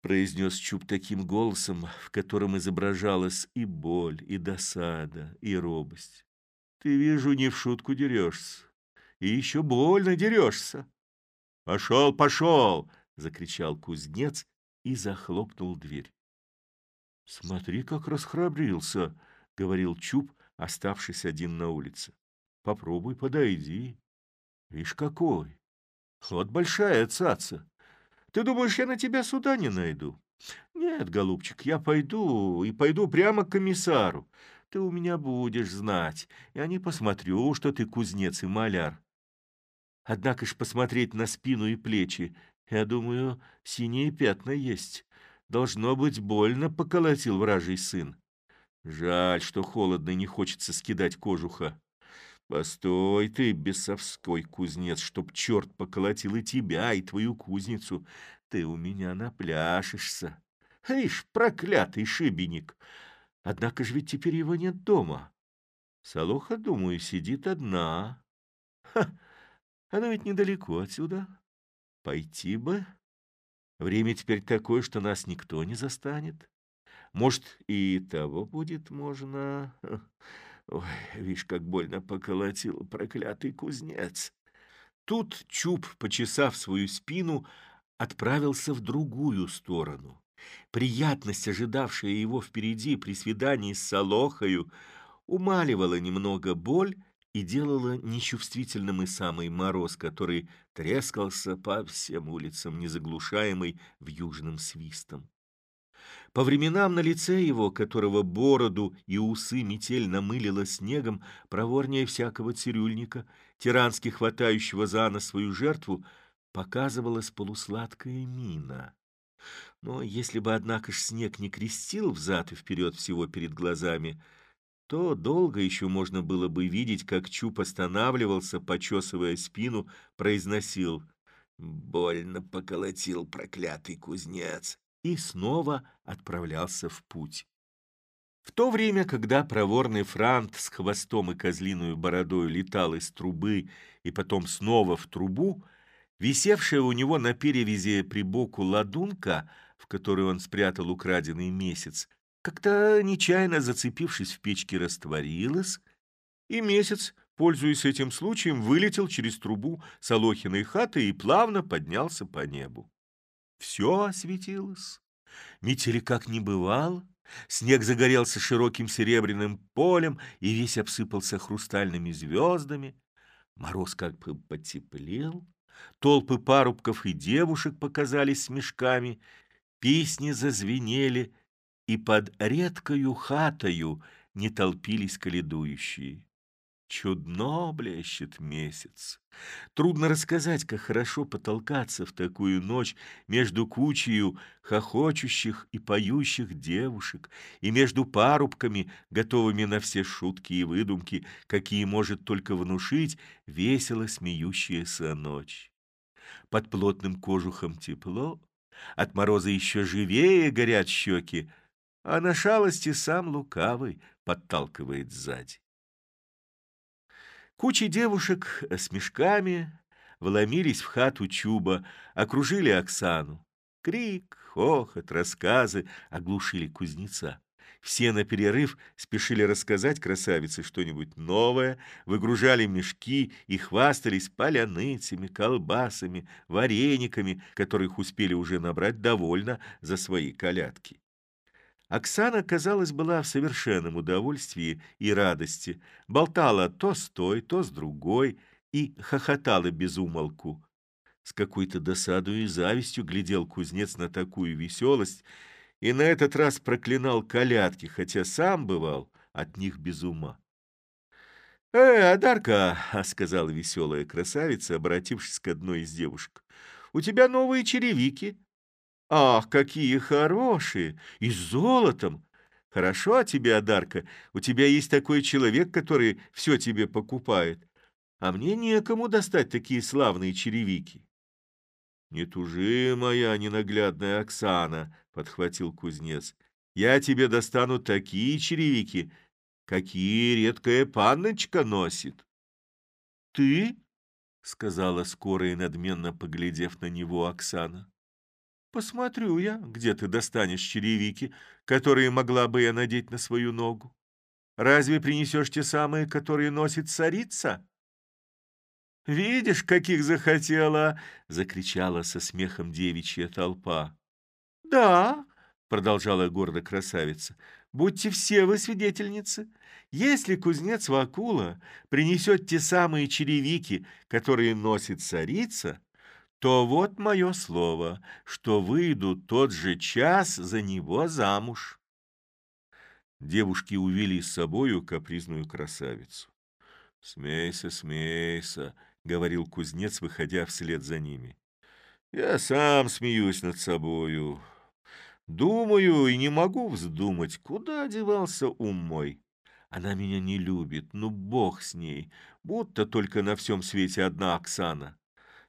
произнес Чуб таким голосом, в котором изображалась и боль, и досада, и робость. «Ты, вижу, не в шутку дерешься, и еще больно дерешься». «Пошел, пошел!» — закричал кузнец и захлопнул дверь. «Смотри, как расхрабрился», — говорил Чуб, оставшись один на улице. «Попробуй, подойди. Видишь, какой! Вот большая цаца. Ты думаешь, я на тебя суда не найду? Нет, голубчик, я пойду, и пойду прямо к комиссару. Ты у меня будешь знать. Я не посмотрю, что ты кузнец и маляр. Однако ж посмотреть на спину и плечи, я думаю, синие пятна есть. Должно быть, больно поколотил вражий сын. Жаль, что холодно и не хочется скидать кожуха. Постой ты, бесовской кузнец, чтоб черт поколотил и тебя, и твою кузницу. Ты у меня напляшешься. Ишь, проклятый шибеник! Однако ж ведь теперь его нет дома. Солоха, думаю, сидит одна. Ха, оно ведь недалеко отсюда. Пойти бы. Время теперь такое, что нас никто не застанет. Может, и того будет можно. Ой, видишь, как больно поколотил проклятый кузнец. Тут Чуб, почесав свою спину, отправился в другую сторону. Приятность, ожидавшая его впереди при свидании с Солохою, умаливала немного боль и делала нечувствительным и самый мороз, который трескался по всем улицам, незаглушаемый вьюжным свистом. По временам на лице его, которого бороду и усы метель намылила снегом, проворнее всякого цирюльника, тирански хватающего за нос свою жертву, показывалась полусладкая мина. Но если бы, однако ж, снег не крестил взад и вперед всего перед глазами, то долго еще можно было бы видеть, как Чуб останавливался, почесывая спину, произносил «Больно поколотил проклятый кузнец» и снова отправлялся в путь. В то время, когда проворный франт с хвостом и козлиную бородой летал из трубы и потом снова в трубу, висевшая у него на перевязи при боку ладунка, в которую он спрятал украденный месяц, как-то нечаянно зацепившись в печке, растворилась, и месяц, пользуясь этим случаем, вылетел через трубу Солохиной хаты и плавно поднялся по небу. Все осветилось. Метели как не бывало. Снег загорелся широким серебряным полем и весь обсыпался хрустальными звездами. Мороз как бы потеплел. Толпы парубков и девушек показались с мешками. Песни зазвенели, и под редкою хатою не толпились каледующие. Чудно блещет месяц. Трудно рассказать, как хорошо потолкаться в такую ночь между кучею хохочущих и поющих девушек и между парубками, готовыми на все шутки и выдумки, какие может только внушить весело смеющаяся ночь. Под плотным кожухом тепло, от мороза еще живее горят щеки, а на шалости сам лукавый подталкивает сзади. Кучи девушек с мешками вломились в хату Чуба, окружили Оксану. Крик, хохот, рассказы оглушили кузнеца. Все на перерыв спешили рассказать красавице что-нибудь новое, выгружали мешки и хвастались поляныцами, колбасами, варениками, которых успели уже набрать довольно за свои колядки. Оксана, казалось, была в совершенном удовольствии и радости, болтала то с той, то с другой и хохотала без умолку. С какой-то досадой и завистью глядел кузнец на такую веселость и на этот раз проклинал колядки, хотя сам бывал от них без ума. «Э, Адарка!» — сказала веселая красавица, обратившись к одной из девушек. «У тебя новые черевики. Ах, какие хорошие! И с золотом! Хорошо о тебе, Адарка. У тебя есть такой человек, который все тебе покупает. А мне некому достать такие славные черевики. Не тужи, моя ненаглядная Оксана, подхватил кузнец. Я тебе достану такие черевики, какие редкая панночка носит. Ты? сказала скоро и надменно поглядев на него Оксана. Посмотрю я, где ты достанешь черевики, которые могла бы я надеть на свою ногу. Разве принесешь те самые, которые носит царица? Видишь, каких захотела, закричала со смехом девичья толпа. Да, продолжала гордо красавица. Будьте все вы свидетельницы. Если кузнец Вакула принесет те самые черевики, которые носит царица, то вот мое слово, что выйду тот же час за него замуж. Девушки увели с собою капризную красавицу. «Смейся, смейся», — говорил кузнец, выходя вслед за ними. «Я сам смеюсь над собою. Думаю и не могу вздумать, куда девался ум мой. Она меня не любит, ну бог с ней, будто только на всем свете одна Оксана.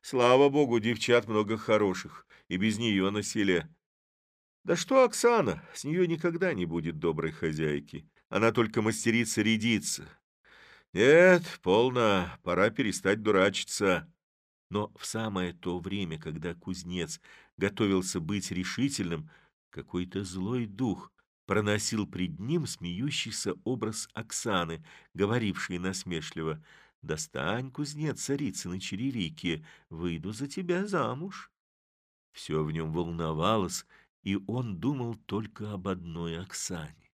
Слава богу, девчат много хороших, и без нее на селе. Да что Оксана, с нее никогда не будет доброй хозяйки. Она только мастерица рядиться. Нет, полно, пора перестать дурачиться. Но в самое то время, когда кузнец готовился быть решительным, какой-то злой дух проносил пред ним смеющийся образ Оксаны, говорившей насмешливо «Достань, кузнец, царицыны черевики, выйду за тебя замуж». Все в нем волновалось, и он думал только об одной Оксане.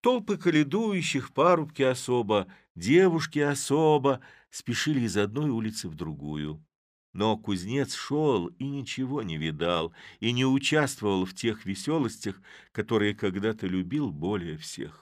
Толпы каледующих, парубки особо, девушки особо спешили из одной улицы в другую. Но кузнец шел и ничего не видал, и не участвовал в тех веселостях, которые когда-то любил более всех.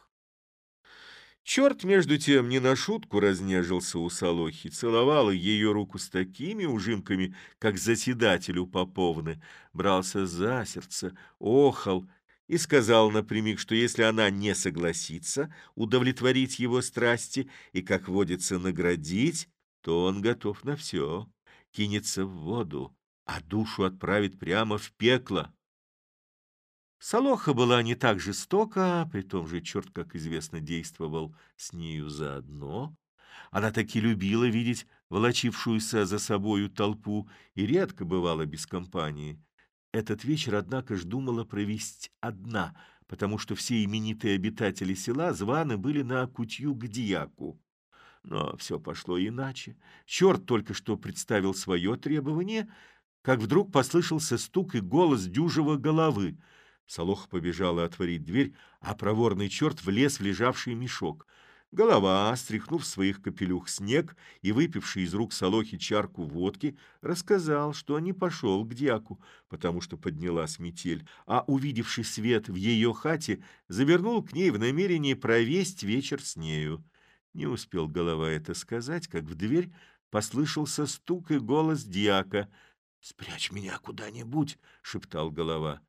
Черт, между тем, не на шутку разнежился у Солохи, целовал ее руку с такими ужимками, как заседателю Поповны, брался за сердце, охал и сказал напрямик, что если она не согласится удовлетворить его страсти и, как водится, наградить, то он готов на все, кинется в воду, а душу отправит прямо в пекло. Солоха была не так жестока, при том же черт, как известно, действовал с нею заодно. Она таки любила видеть волочившуюся за собою толпу и редко бывала без компании. Этот вечер, однако ж, думала провести одна, потому что все именитые обитатели села званы были на кутью к дьяку. Но все пошло иначе. Черт только что представил свое требование, как вдруг послышался стук и голос дюжего головы — Солоха побежала отворить дверь, а проворный черт влез в лежавший мешок. Голова, стряхнув своих капелюх снег и выпивший из рук Солохи чарку водки, рассказал, что не пошел к дьяку, потому что поднялась метель, а, увидевший свет в ее хате, завернул к ней в намерении провесть вечер с нею. Не успел голова это сказать, как в дверь послышался стук и голос дьяка. «Спрячь меня куда-нибудь!» — шептал голова.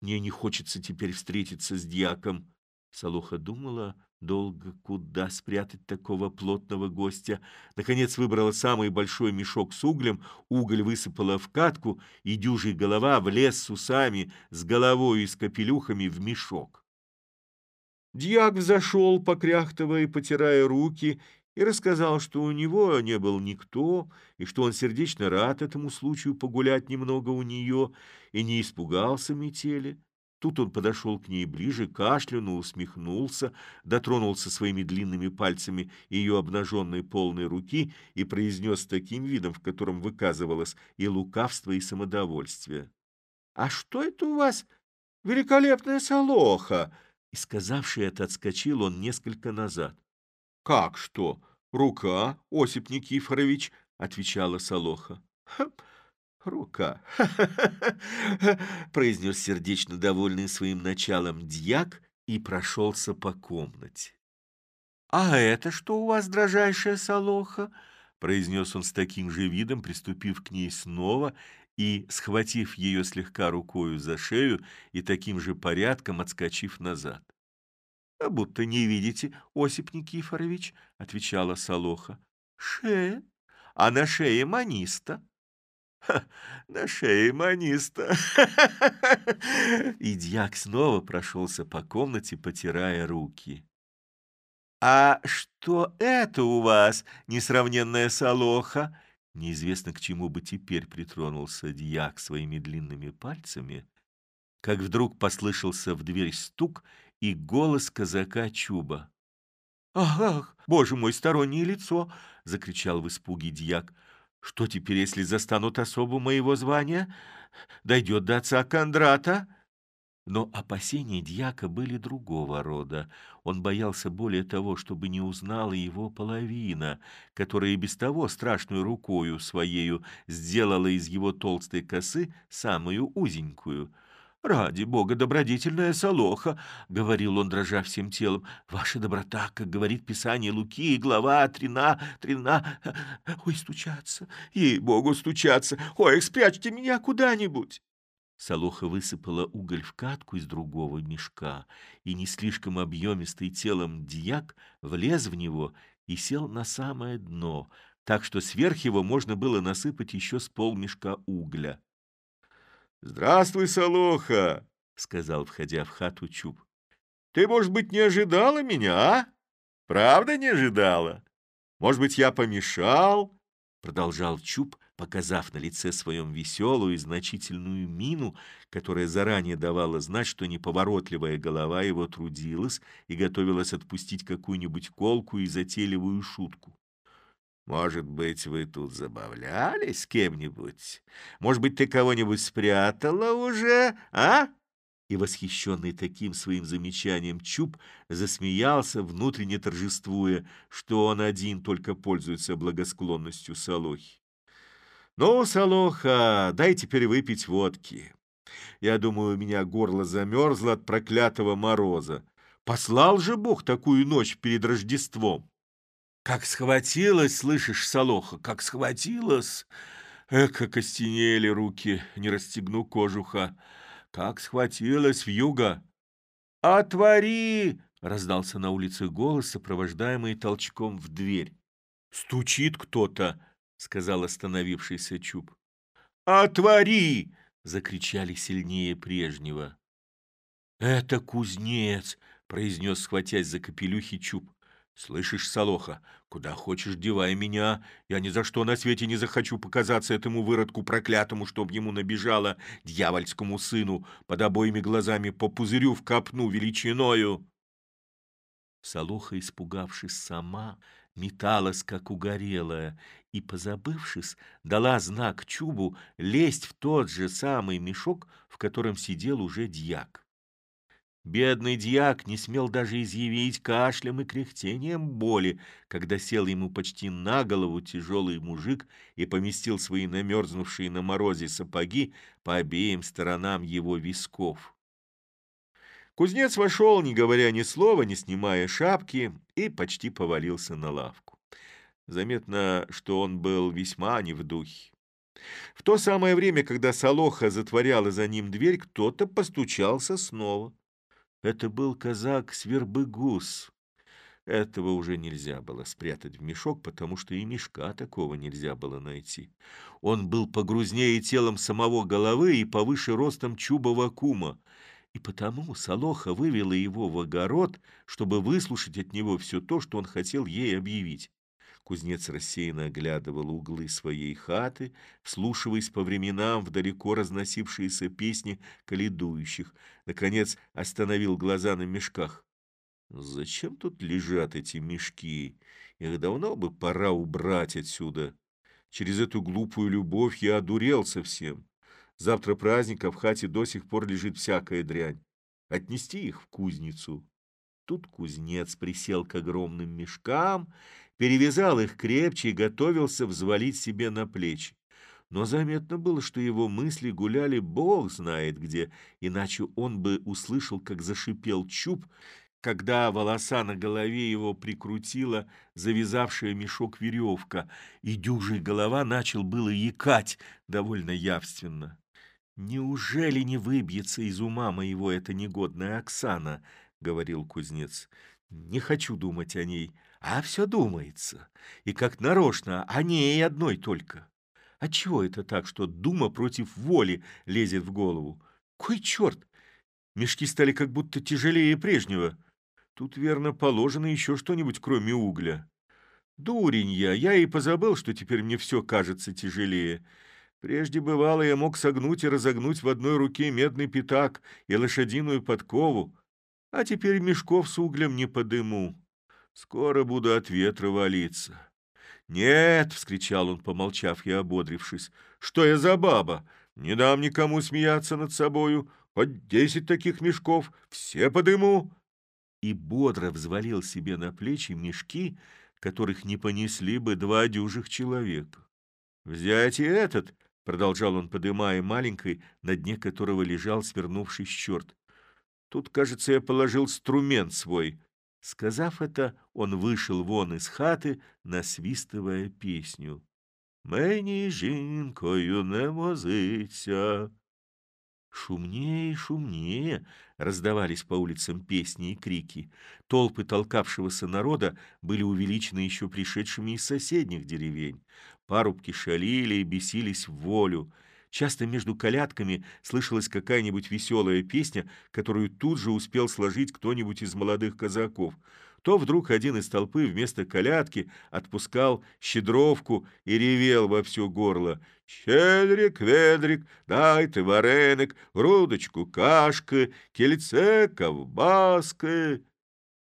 Мне не хочется теперь встретиться с дьяком. Салуха думала долго, куда спрятать такого плотного гостя. Наконец выбрала самый большой мешок с углем, уголь высыпала в катку, и дюжий голова влез с усами, с головой и с капелюхами в мешок. Дьяк взошел, покряхтывая потирая руки, и рассказал, что у него не был никто, и что он сердечно рад этому случаю погулять немного у нее, и не испугался метели. Тут он подошел к ней ближе, кашлянул, усмехнулся, дотронулся своими длинными пальцами ее обнаженной полной руки и произнес таким видом, в котором выказывалось и лукавство, и самодовольствие. «А что это у вас? Великолепная солоха!» И, сказавший это, отскочил он несколько назад. «Как что? «Рука, Осип Никифорович», — отвечала Солоха. «Рука», — произнес сердечно довольный своим началом дьяк и прошелся по комнате. «А это что у вас, дрожайшая Солоха?» — произнес он с таким же видом, приступив к ней снова и, схватив ее слегка рукою за шею и таким же порядком отскочив назад. — Будто не видите, Осип Никифорович, — отвечала Солоха. — Шея, а на шее маниста. — На шее маниста. И дьяк снова прошелся по комнате, потирая руки. — А что это у вас, несравненная Солоха? Неизвестно, к чему бы теперь притронулся дьяк своими длинными пальцами, как вдруг послышался в дверь стук, и голос казака Чуба. «Ах, ах, боже мой, стороннее лицо!» — закричал в испуге дьяк. «Что теперь, если застанут особу моего звания? Дойдет до отца Кондрата?» Но опасения дьяка были другого рода. Он боялся более того, чтобы не узнала его половина, которая и без того страшную рукою своею сделала из его толстой косы самую узенькую — «Ради бога, добродетельная Солоха!» — говорил он, дрожа всем телом. «Ваша доброта, как говорит Писание Луки, глава трина, трина... Ой, стучаться! Ей-богу, стучаться! Ой, спрячьте меня куда-нибудь!» Солоха высыпала уголь в катку из другого мешка, и не слишком объемистый телом дьяк влез в него и сел на самое дно, так что сверх его можно было насыпать еще с полмешка угля. «Здравствуй, Солоха!» — сказал, входя в хату Чуб. «Ты, может быть, не ожидала меня, а?» Правда не ожидала? Может быть, я помешал?» Продолжал Чуб, показав на лице своем веселую и значительную мину, которая заранее давала знать, что неповоротливая голова его трудилась и готовилась отпустить какую-нибудь колку и затейливую шутку. Может быть, вы тут забавлялись с кем-нибудь? Может быть, ты кого-нибудь спрятала уже, а?» И восхищенный таким своим замечанием Чуб засмеялся, внутренне торжествуя, что он один только пользуется благосклонностью Солохи. «Ну, Солоха, дай теперь выпить водки. Я думаю, у меня горло замерзло от проклятого мороза. Послал же Бог такую ночь перед Рождеством!» Как схватилась, слышишь, Солоха, как схватилась! Эка костенели руки, не расстегну кожуха. Как схватилась в юго! «Отвори!» — раздался на улице голос, сопровождаемый толчком в дверь. «Стучит кто-то!» — сказал остановившийся Чуб. «Отвори!» — закричали сильнее прежнего. «Это кузнец!» — произнес, схватясь за капелюхи Чуб. «Слышишь, Солоха, куда хочешь девай меня. Я ни за что на свете не захочу показаться этому выродку проклятому, чтоб ему набежало, дьявольскому сыну, под обоими глазами по пузырю в копну величиною». Солоха, испугавшись сама, металась, как угорелая, и, позабывшись, дала знак Чубу лезть в тот же самый мешок, в котором сидел уже дьяк. Бедный дьяк не смел даже изъявить кашлем и кряхтением боли, когда сел ему почти на голову тяжелый мужик и поместил свои намерзнувшие на морозе сапоги по обеим сторонам его висков. Кузнец вошел, не говоря ни слова, не снимая шапки, и почти повалился на лавку. Заметно, что он был весьма не в духе. В то самое время, когда Солоха затворяла за ним дверь, кто-то постучался снова. Это был казак Свербыгус. Этого уже нельзя было спрятать в мешок, потому что и мешка такого нельзя было найти. Он был погрузнее телом самого головы и повыше ростом чубова кума. И потому Солоха вывела его в огород, чтобы выслушать от него все то, что он хотел ей объявить. Кузнец рассеянно оглядывал углы своей хаты, вслушиваясь по временам в далеко разносившиеся песни каледующих. Наконец остановил глаза на мешках. «Зачем тут лежат эти мешки? Их давно бы пора убрать отсюда. Через эту глупую любовь я одурел совсем. Завтра праздник, а в хате до сих пор лежит всякая дрянь. Отнести их в кузницу». Тут кузнец присел к огромным мешкам перевязал их крепче и готовился взвалить себе на плечи. Но заметно было, что его мысли гуляли бог знает где, иначе он бы услышал, как зашипел чуб, когда волоса на голове его прикрутила завязавшая мешок веревка, и дюжий голова начал было якать довольно явственно. «Неужели не выбьется из ума моего эта негодная Оксана?» — говорил кузнец. «Не хочу думать о ней а все думается, и как нарочно, о ней одной только. А чего это так, что дума против воли лезет в голову? Кой черт! Мешки стали как будто тяжелее прежнего. Тут, верно, положено еще что-нибудь, кроме угля. Дурень я, я и позабыл, что теперь мне все кажется тяжелее. Прежде бывало, я мог согнуть и разогнуть в одной руке медный пятак и лошадиную подкову, а теперь мешков с углем не подыму. Скоро буду от ветра валиться. «Нет!» — вскричал он, помолчав и ободрившись. «Что я за баба? Не дам никому смеяться над собою. Хоть десять таких мешков, все подыму!» И бодро взвалил себе на плечи мешки, которых не понесли бы два дюжих человека. «Взять и этот!» — продолжал он, подымая маленькой, на дне которого лежал свернувшись черт. «Тут, кажется, я положил струмент свой. Сказав это, он вышел вон из хаты, насвистывая песню. «Мені жінкою не возиться». Шумнее и шумнее раздавались по улицам песни и крики. Толпы толкавшегося народа были увеличены еще пришедшими из соседних деревень. Парубки шалили и бесились в волю. Часто между колядками слышалась какая-нибудь веселая песня, которую тут же успел сложить кто-нибудь из молодых казаков. то вдруг один из толпы вместо колядки отпускал щедровку и ревел во все горло. «Щедрик, ведрик, дай ты вареник, грудочку кашка, кельце ковбаска!»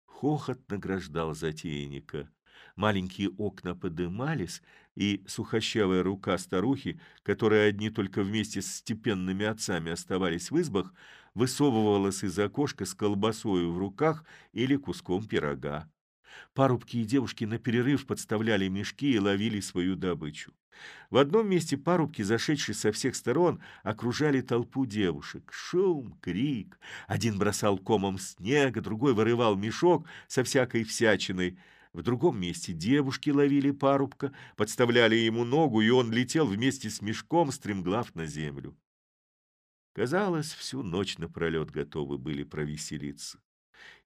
Хохот награждал затейника. Маленькие окна подымались, и сухощавая рука старухи, которая одни только вместе с степенными отцами оставались в избах, высовывалась из окошка с колбасою в руках или куском пирога. Парубки и девушки на перерыв подставляли мешки и ловили свою добычу. В одном месте парубки, зашедшие со всех сторон, окружали толпу девушек. Шум, крик. Один бросал комом снега, другой вырывал мешок со всякой всячиной. В другом месте девушки ловили парубка, подставляли ему ногу, и он летел вместе с мешком, стремглав на землю. Казалось, всю ночь напролет готовы были провеселиться.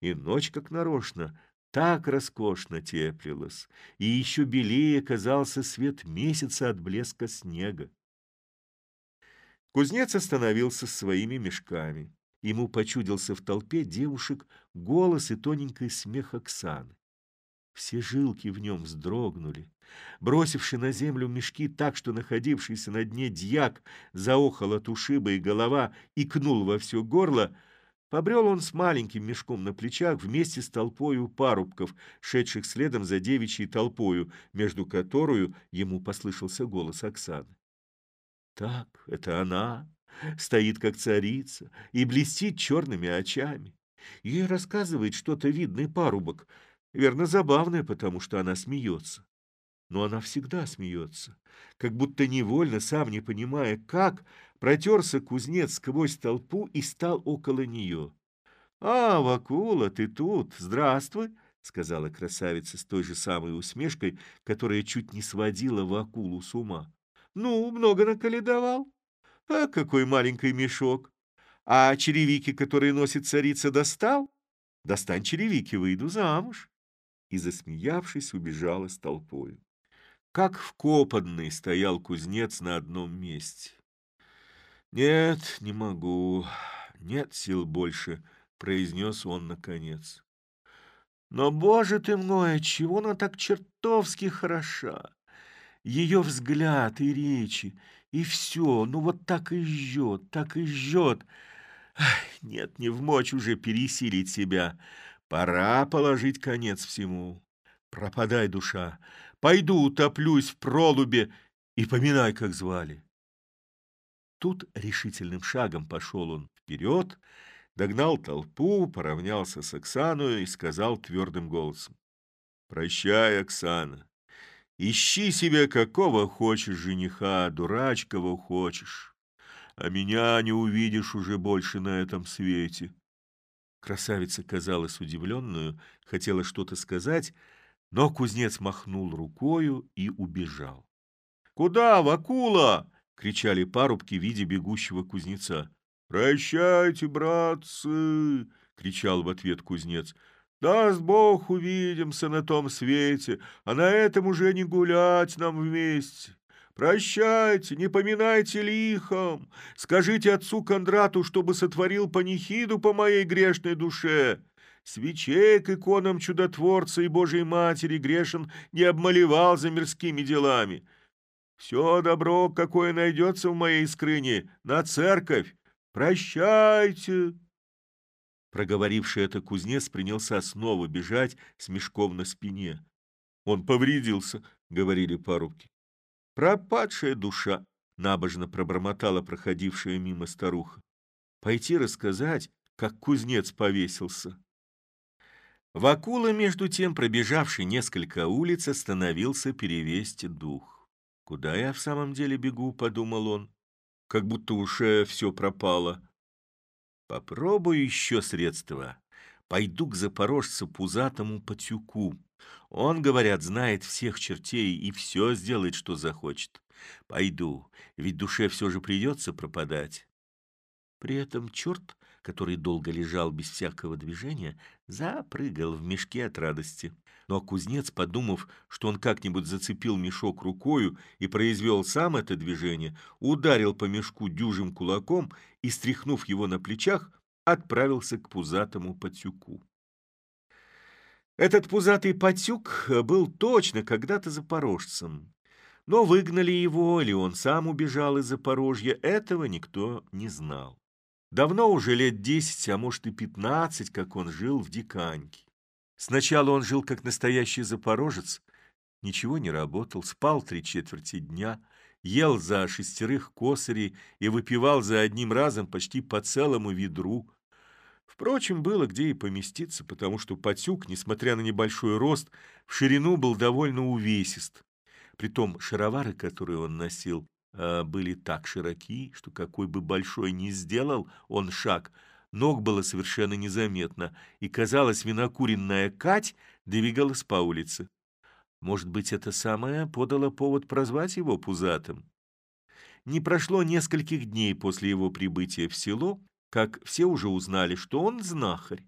И ночь, как нарочно, так роскошно теплилась, и еще белее казался свет месяца от блеска снега. Кузнец остановился своими мешками. Ему почудился в толпе девушек голос и тоненький смех Оксаны. Все жилки в нем вздрогнули. Бросивши на землю мешки так, что находившийся на дне дьяк заохал от ушиба и голова икнул во все горло, побрел он с маленьким мешком на плечах вместе с толпою парубков, шедших следом за девичьей толпою, между которую ему послышался голос Оксаны. Так, это она, стоит как царица и блестит черными очами. Ей рассказывает что-то видный парубок — Верно, забавная, потому что она смеется. Но она всегда смеется, как будто невольно, сам не понимая как, протерся кузнец сквозь толпу и стал около нее. «А, Вакула, ты тут! Здравствуй!» — сказала красавица с той же самой усмешкой, которая чуть не сводила Вакулу с ума. «Ну, много наколедовал? А какой маленький мешок! А черевики, которые носит царица, достал? Достань черевики, выйду замуж!» И, засмеявшись, убежала с толпою. Как вкопанный стоял кузнец на одном месте. «Нет, не могу, нет сил больше», — произнес он наконец. «Но, боже ты мой, чего она так чертовски хороша! Ее взгляд и речи, и все, ну вот так и жжет, так и жжет. Ах, нет, не в мочь уже пересилить себя. Пора положить конец всему. Пропадай, душа, пойду утоплюсь в пролубе и поминай, как звали. Тут решительным шагом пошел он вперед, догнал толпу, поравнялся с Оксаной и сказал твердым голосом. «Прощай, Оксана, ищи себе какого хочешь жениха, дурачкого хочешь, а меня не увидишь уже больше на этом свете». Красавица казалась удивленную, хотела что-то сказать, но кузнец махнул рукою и убежал. «Куда, Вакула?» — кричали парубки, видя бегущего кузнеца. «Прощайте, братцы!» — кричал в ответ кузнец. «Даст Бог, увидимся на том свете, а на этом уже не гулять нам вместе. Прощайте, не поминайте лихом. Скажите отцу Кондрату, чтобы сотворил панихиду по моей грешной душе. Свечей к иконам чудотворца и Божьей Матери грешен не обмалевал за мирскими делами. Все добро, какое найдется в моей скрыне, на церковь. Прощайте!» Проговоривший это кузнец принялся снова бежать с мешком на спине. «Он повредился», — говорили парубки. Пропадшая душа, набожно пробормотала проходившая мимо старуха. Пойти рассказать, как кузнец повесился. Вакула, между тем, пробежавший несколько улиц, остановился перевести дух. «Куда я в самом деле бегу?» — подумал он. «Как будто уже все пропало. Попробую еще средства. Пойду к запорожцу пузатому Патюку. Он, говорят, знает всех чертей и все сделает, что захочет. Пойду, ведь душе все же придется пропадать. При этом черт, который долго лежал без всякого движения, запрыгал в мешке от радости. Но кузнец, подумав, что он как-нибудь зацепил мешок рукою и произвел сам это движение, ударил по мешку дюжим кулаком и, стряхнув его на плечах, отправился к пузатому патюку. Этот пузатый Патюк был точно когда-то запорожцем. Но выгнали его, или он сам убежал из Запорожья, этого никто не знал. Давно уже лет десять, а может и пятнадцать, как он жил в Диканьке. Сначала он жил как настоящий запорожец, ничего не работал, спал три четверти дня, ел за шестерых косарей и выпивал за одним разом почти по целому ведру. Впрочем, было где и поместиться, потому что Патюк, несмотря на небольшой рост, в ширину был довольно увесист. Притом шаровары, которые он носил, а, были так широки, что какой бы большой ни сделал он шаг, ног было совершенно незаметно, и, казалось, винокуренная Кать двигалась по улице. Может быть, это самое подало повод прозвать его пузатым? Не прошло нескольких дней после его прибытия в село, как все уже узнали, что он знахарь.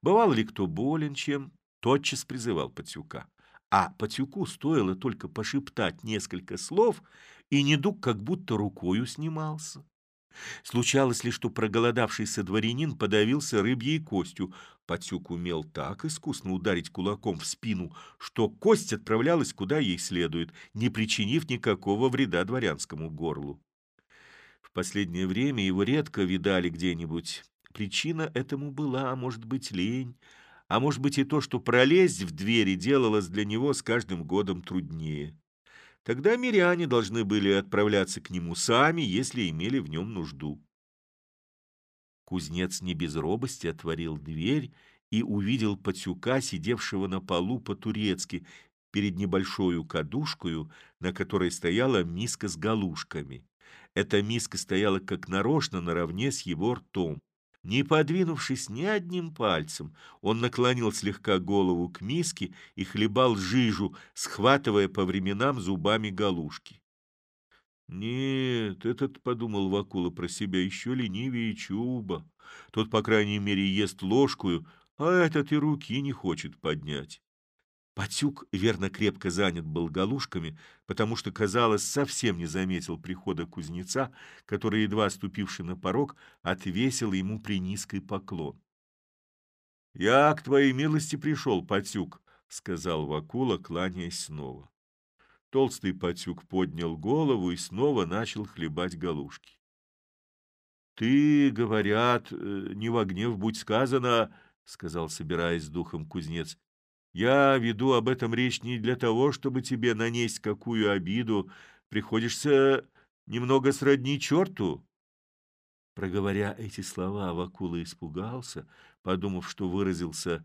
Бывал ли кто болен чем, тотчас призывал Патюка. А Патюку стоило только пошептать несколько слов, и недуг как будто рукою снимался. Случалось ли, что проголодавшийся дворянин подавился рыбьей костью. Патюк умел так искусно ударить кулаком в спину, что кость отправлялась куда ей следует, не причинив никакого вреда дворянскому горлу. Последнее время его редко видали где-нибудь. Причина этому была, а может быть, лень, а может быть и то, что пролезть в двери делалось для него с каждым годом труднее. Тогда миряне должны были отправляться к нему сами, если имели в нем нужду. Кузнец не без робости отворил дверь и увидел Патюка, сидевшего на полу по-турецки, перед небольшой кадушкою, на которой стояла миска с галушками. Эта миска стояла как нарочно наравне с его ртом. Не подвинувшись ни одним пальцем, он наклонил слегка голову к миске и хлебал жижу, схватывая по временам зубами галушки. «Нет, этот, — подумал Вакула про себя, — еще ленивее Чуба. Тот, по крайней мере, ест ложкую, а этот и руки не хочет поднять». Патюк верно крепко занят был галушками, потому что, казалось, совсем не заметил прихода кузнеца, который, едва ступивший на порог, отвесил ему принизкий поклон. «Я к твоей милости пришел, Патюк», — сказал Вакула, кланяясь снова. Толстый Патюк поднял голову и снова начал хлебать галушки. «Ты, говорят, э, не во гнев будь сказано», — сказал, собираясь с духом кузнец, я веду об этом речь не для того, чтобы тебе нанесть какую обиду. Приходишься немного сродни черту. Проговоря эти слова, Вакула испугался, подумав, что выразился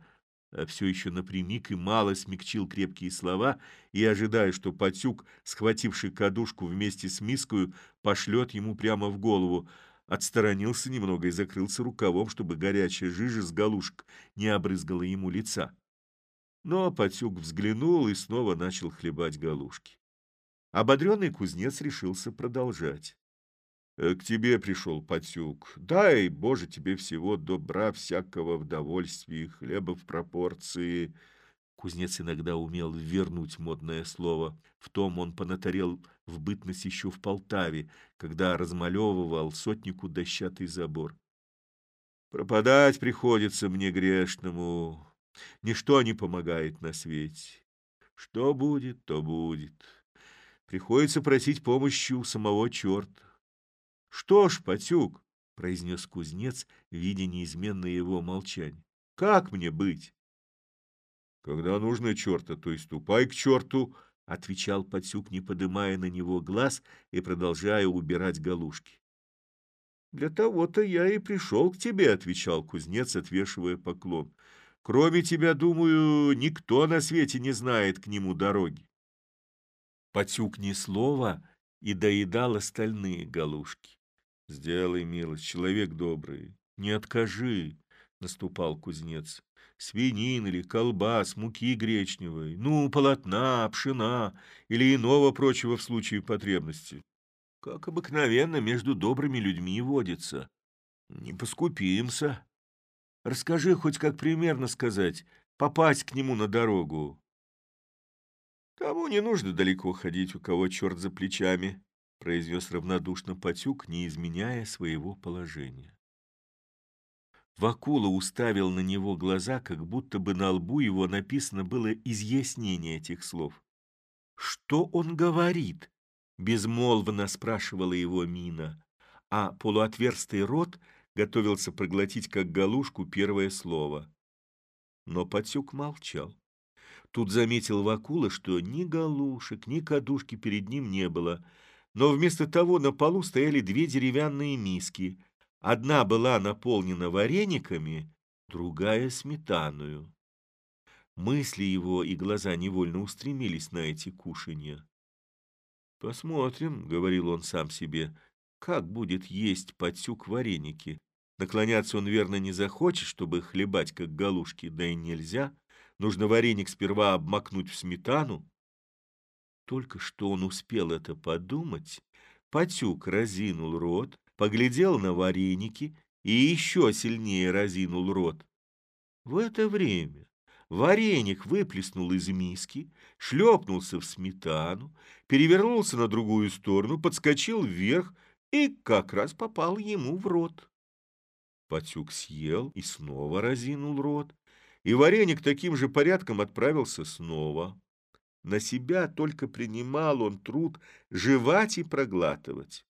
э, все еще напрямик и мало смягчил крепкие слова, и ожидая, что Патюк, схвативший кадушку вместе с мискою, пошлет ему прямо в голову, отсторонился немного и закрылся рукавом, чтобы горячая жижа с галушек не обрызгала ему лица. Но Патюк взглянул и снова начал хлебать галушки. Ободренный кузнец решился продолжать. «Э, «К тебе пришел Патюк. Дай, Боже, тебе всего добра, всякого в довольстве, хлеба в пропорции». Кузнец иногда умел вернуть модное слово. В том он понатарел в бытность еще в Полтаве, когда размалевывал сотнику дощатый забор. «Пропадать приходится мне грешному, Ничто не помогает на свете. Что будет, то будет. Приходится просить помощи у самого черта. — Что ж, Патюк, — произнес кузнец, видя неизменное его молчание, — как мне быть? — Когда нужно черта, то и ступай к черту, — отвечал Патюк, не подымая на него глаз и продолжая убирать галушки. — Для того-то я и пришел к тебе, — отвечал кузнец, отвешивая поклон. Кроме тебя, думаю, никто на свете не знает к нему дороги. Патюк ни слова и доедал остальные галушки. Сделай милость, человек добрый, не откажи, наступал кузнец. Свинин или колбас, муки гречневой, ну, полотна, пшена или иного прочего в случае потребности. Как обыкновенно между добрыми людьми водится. Не поскупимся. Расскажи хоть как примерно сказать, попасть к нему на дорогу. Кому не нужно далеко ходить, у кого черт за плечами, произнес равнодушно Патюк, не изменяя своего положения. Вакула уставил на него глаза, как будто бы на лбу его написано было изъяснение этих слов. «Что он говорит?» — безмолвно спрашивала его Мина, а полуотверстый рот готовился проглотить, как галушку, первое слово. Но Патюк молчал. Тут заметил Вакула, что ни галушек, ни кадушки перед ним не было, но вместо того на полу стояли две деревянные миски — Одна была наполнена варениками, другая — сметаною. Мысли его и глаза невольно устремились на эти кушанья. «Посмотрим», — говорил он сам себе, — «как будет есть Патюк вареники. Наклоняться он, верно, не захочет, чтобы хлебать, как галушки, да и нельзя. Нужно вареник сперва обмакнуть в сметану». Только что он успел это подумать, Патюк разинул рот, поглядел на вареники и еще сильнее разинул рот. В это время вареник выплеснул из миски, шлепнулся в сметану, перевернулся на другую сторону, подскочил вверх и как раз попал ему в рот. Патюк съел и снова разинул рот, и вареник таким же порядком отправился снова. На себя только принимал он труд жевать и проглатывать.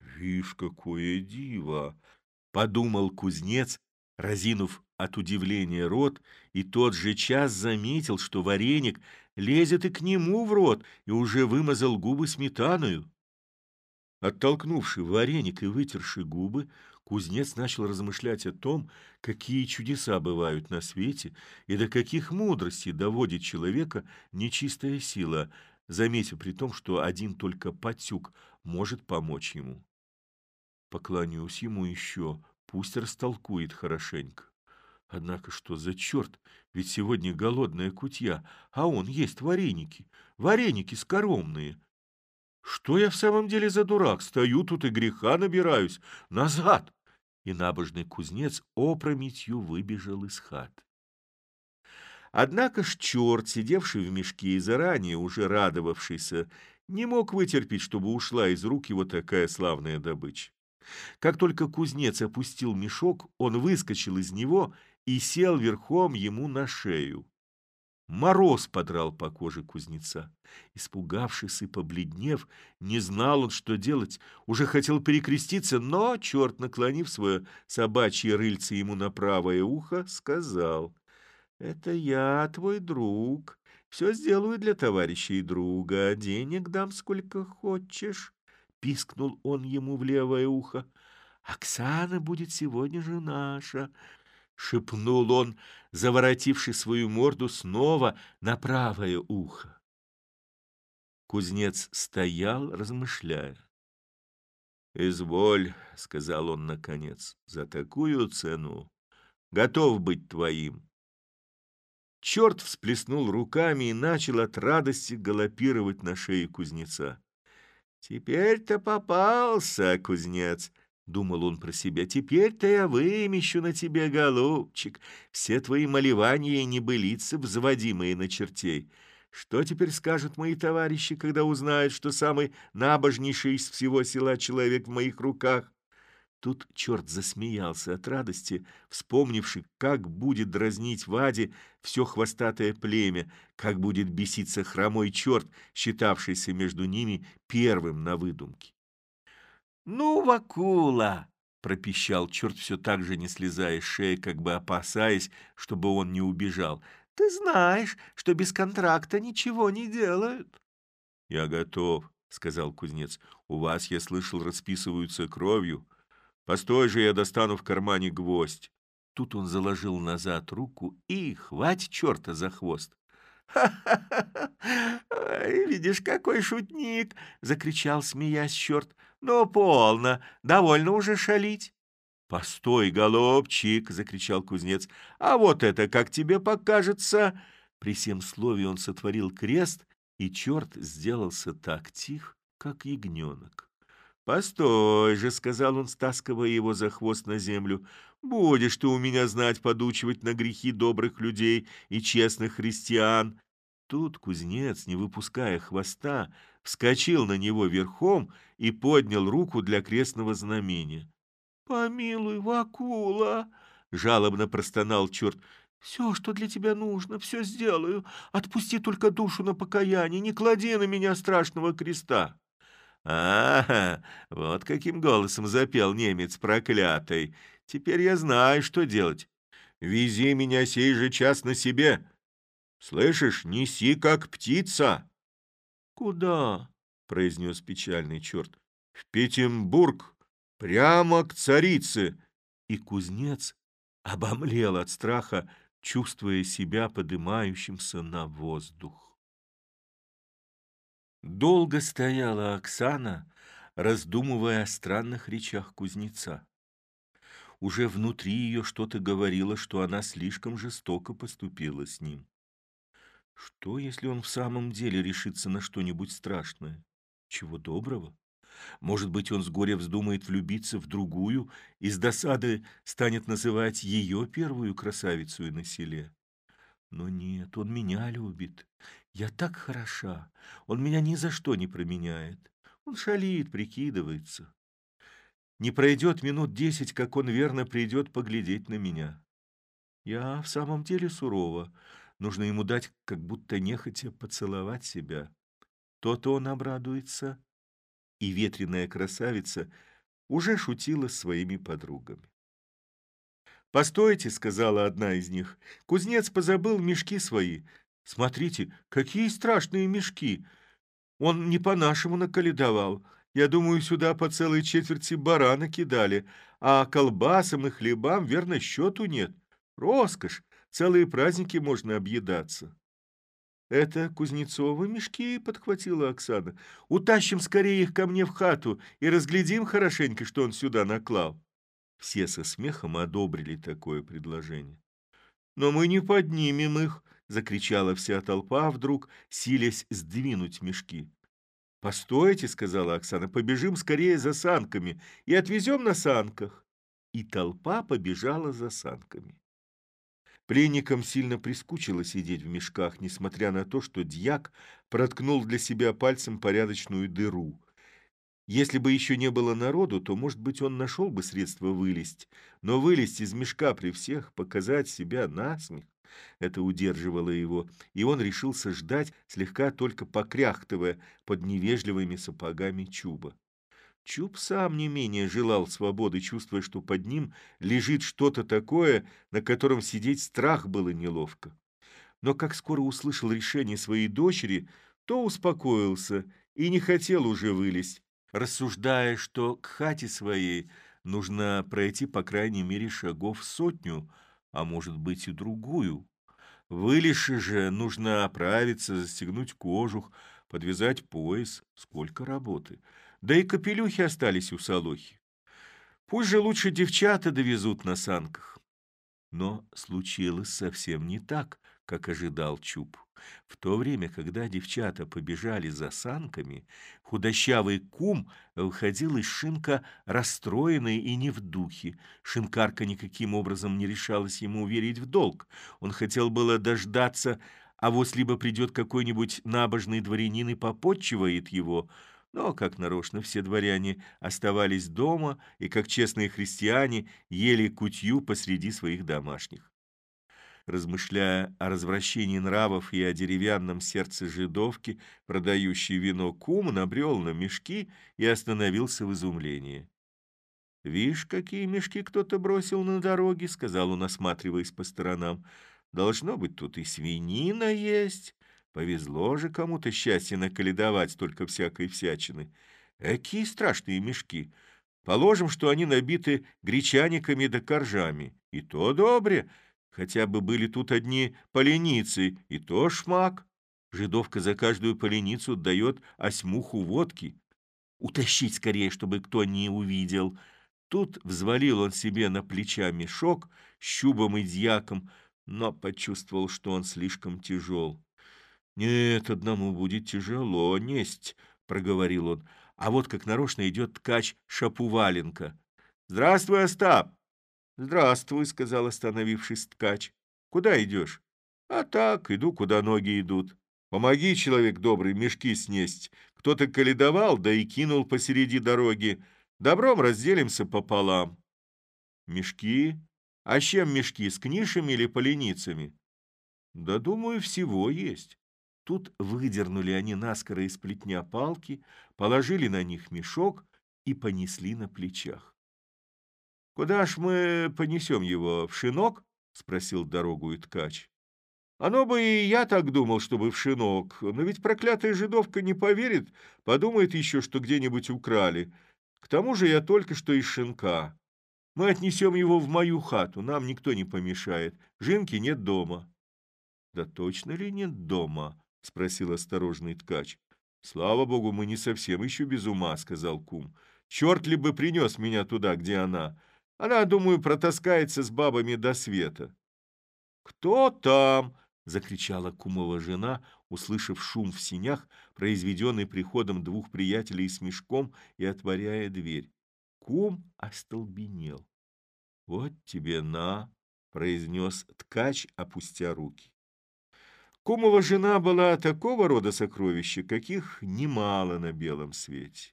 «Вишь, какое диво!» — подумал кузнец, разинув от удивления рот, и тот же час заметил, что вареник лезет и к нему в рот, и уже вымазал губы сметаною. Оттолкнувший вареник и вытерши губы, кузнец начал размышлять о том, какие чудеса бывают на свете и до каких мудростей доводит человека нечистая сила, заметив при том, что один только Патюк может помочь ему. Поклонюсь ему еще, пусть растолкует хорошенько. Однако что за черт, ведь сегодня голодная кутья, а он есть вареники, вареники скоромные. Что я в самом деле за дурак? Стою тут и греха набираюсь. Назад! И набожный кузнец опрометью выбежал из хат. Однако ж черт, сидевший в мешке и заранее уже радовавшийся, не мог вытерпеть, чтобы ушла из рук его такая славная добыча. Как только кузнец опустил мешок, он выскочил из него и сел верхом ему на шею. Мороз подрал по коже кузнеца. Испугавшись и побледнев, не знал он, что делать. Уже хотел перекреститься, но, черт, наклонив свое собачье рыльце ему на правое ухо, сказал, «Это я, твой друг. Все сделаю для товарища и друга. Денег дам сколько хочешь». — пискнул он ему в левое ухо. «Оксана будет сегодня же наша!» — шепнул он, заворотивший свою морду снова на правое ухо. Кузнец стоял, размышляя. «Изволь», — сказал он наконец, — «за такую цену готов быть твоим». Черт всплеснул руками и начал от радости галопировать на шее кузнеца. «Теперь-то попался, кузнец!» — думал он про себя. «Теперь-то я вымещу на тебе, голубчик, все твои малевания и небылицы, взводимые на чертей. Что теперь скажут мои товарищи, когда узнают, что самый набожнейший из всего села человек в моих руках? Тут черт засмеялся от радости, вспомнивши, как будет дразнить Ваде все хвостатое племя, как будет беситься хромой черт, считавшийся между ними первым на выдумке. «Ну, Вакула!» — пропищал черт, все так же не слезая с шеи, как бы опасаясь, чтобы он не убежал. «Ты знаешь, что без контракта ничего не делают». «Я готов», — сказал кузнец. «У вас, я слышал, расписываются кровью». Постой же, я достану в кармане гвоздь. Тут он заложил назад руку и хвать черта за хвост. «Ха-ха-ха! Видишь, какой шутник!» — закричал, смеясь черт. «Ну, полно, довольно уже шалить!» «Постой, голубчик!» — закричал кузнец. «А вот это, как тебе покажется!» При всем слове он сотворил крест, и черт сделался так тих, как ягненок. «Постой же», — сказал он, стаскивая его за хвост на землю, — «будешь ты у меня знать подучивать на грехи добрых людей и честных христиан». Тут кузнец, не выпуская хвоста, вскочил на него верхом и поднял руку для крестного знамения. «Помилуй, Вакула!» жалобно простонал черт. «Все, что для тебя нужно, все сделаю. Отпусти только душу на покаяние, не клади на меня страшного креста». «А, вот каким голосом запел немец проклятый. Теперь я знаю, что делать. Вези меня сей же час на себе. Слышишь, неси, как птица». «Куда?» — произнес печальный черт. «В Петербург, прямо к царице». И кузнец обомлел от страха, чувствуя себя подымающимся на воздух. Долго стояла Оксана, раздумывая о странных речах кузнеца. Уже внутри ее что-то говорило, что она слишком жестоко поступила с ним. Что, если он в самом деле решится на что-нибудь страшное? Чего доброго? Может быть, он с горя вздумает влюбиться в другую и с досады станет называть ее первую красавицу на селе. Но нет, он меня любит. Я так хороша. Он меня ни за что не променяет. Он шалит, прикидывается. Не пройдет минут десять, как он верно придет поглядеть на меня. Я в самом деле сурова. Нужно ему дать, как будто нехотя поцеловать себя. То-то он обрадуется, и ветреная красавица уже шутила своими подругами. «Постойте», — сказала одна из них, — «кузнец позабыл мешки свои. Смотрите, какие страшные мешки! Он не по-нашему наколедовал. Я думаю, сюда по целой четверти барана кидали, а колбасам и хлебам, верно, счету нет. Роскошь! Целые праздники можно объедаться». «Это Кузнецовы мешки?» — подхватила Оксана. «Утащим скорее их ко мне в хату и разглядим хорошенько, что он сюда наклал». Все со смехом одобрили такое предложение. «Но мы не поднимем их!» — закричала вся толпа вдруг, силясь сдвинуть мешки. «Постойте!» — сказала Оксана. «Побежим скорее за санками и отвезем на санках!» И толпа побежала за санками. Пленникам сильно прискучило сидеть в мешках, несмотря на то, что дьяк проткнул для себя пальцем порядочную дыру. Если бы еще не было народу, то, может быть, он нашел бы средство вылезть. Но вылезть из мешка при всех, показать себя насмех, это удерживало его, и он решился ждать, слегка только покряхтывая под невежливыми сапогами чуба. Чуб сам не менее желал свободы, чувствуя, что под ним лежит что-то такое, на котором сидеть страх было неловко. Но как скоро услышал решение своей дочери, то успокоился и не хотел уже вылезть, рассуждая, что к хате своей нужно пройти по крайней мере шагов сотню, а может быть и другую. Вылезши же нужно оправиться, застегнуть кожух, подвязать пояс. Сколько работы! Да и капелюхи остались у Солохи. Пусть же лучше девчата довезут на санках. Но случилось совсем не так, как ожидал Чуб. В то время, когда девчата побежали за санками, худощавый кум выходил из шинка расстроенный и не в духе. Шинкарка никаким образом не решалась ему уверить в долг. Он хотел было дождаться, а вот либо придет какой-нибудь набожный дворянин и попотчивает его — но, как нарочно, все дворяне оставались дома и, как честные христиане, ели кутью посреди своих домашних. Размышляя о развращении нравов и о деревянном сердце жидовки, продающей вино кум, набрел на мешки и остановился в изумлении. «Вишь, какие мешки кто-то бросил на дороге», — сказал он, осматриваясь по сторонам. «Должно быть, тут и свинина есть, Повезло же кому-то счастье наколедовать столько всякой всячины. Какие страшные мешки! Положим, что они набиты гречаниками да коржами. И то добре. Хотя бы были тут одни поленицы, и то шмак. Жидовка за каждую поленицу дает осьмуху водки. Утащить скорее, чтобы кто не увидел. Тут взвалил он себе на плеча мешок с щубом и дьяком, но почувствовал, что он слишком тяжел. «Нет, одному будет тяжело несть», — проговорил он. А вот как нарочно идет ткач Шапуваленко. «Здравствуй, Остап!» «Здравствуй», — сказал остановившись ткач. «Куда идешь?» «А так, иду, куда ноги идут. Помоги, человек добрый, мешки снесть. Кто-то каледовал, да и кинул посреди дороги. Добром разделимся пополам». Мешки А чем мешки, с книшами или поленицами? Да, думаю, всего есть. Тут выдернули они наскоро из плетня палки, положили на них мешок и понесли на плечах. «Куда ж мы понесем его, в шинок?» — спросил дорогу и ткач. «Оно бы и я так думал, чтобы в шинок, но ведь проклятая жидовка не поверит, подумает еще, что где-нибудь украли. К тому же я только что из шинка. Мы отнесем его в мою хату, нам никто не помешает. Жинки нет дома». «Да точно ли нет дома?» — спросил осторожный ткач. «Слава богу, мы не совсем еще без ума», — сказал кум. «Черт ли бы принес меня туда, где она?» Она, думаю, протаскается с бабами до света. «Кто там?» — закричала кумова жена, услышав шум в синях, произведенный приходом двух приятелей с мешком и отворяя дверь. Кум остолбенел. «Вот тебе на!» — произнес ткач, опустя руки. Кумова жена была такого рода сокровища, каких немало на белом свете.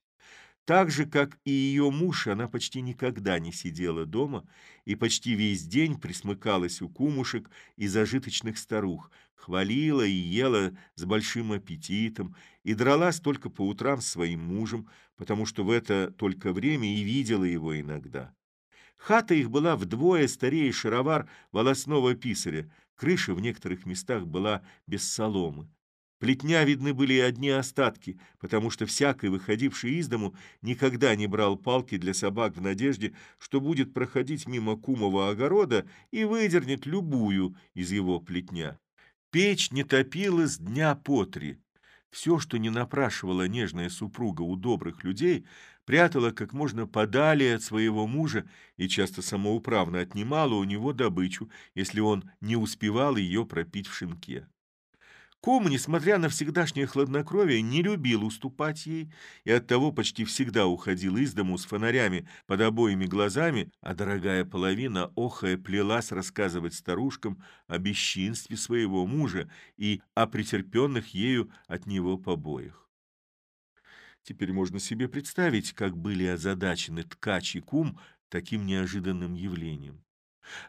Так же, как и ее муж, она почти никогда не сидела дома и почти весь день присмыкалась у кумушек и зажиточных старух, хвалила и ела с большим аппетитом и дралась только по утрам с своим мужем, потому что в это только время и видела его иногда. Хата их была вдвое старее шаровар волосного писаря, крыша в некоторых местах была без соломы. Плетня видны были одни остатки, потому что всякий, выходивший из дому, никогда не брал палки для собак в надежде, что будет проходить мимо кумового огорода и выдернет любую из его плетня. Печь не топилась дня по три. Все, что не напрашивала нежная супруга у добрых людей, прятала как можно подали от своего мужа и часто самоуправно отнимала у него добычу, если он не успевал ее пропить в шинке. Кум, несмотря на всегдашнее хладнокровие, не любил уступать ей и оттого почти всегда уходил из дому с фонарями под обоими глазами, а дорогая половина, охая, плелась рассказывать старушкам о бесчинстве своего мужа и о претерпенных ею от него побоях. Теперь можно себе представить, как были озадачены ткач и кум таким неожиданным явлением.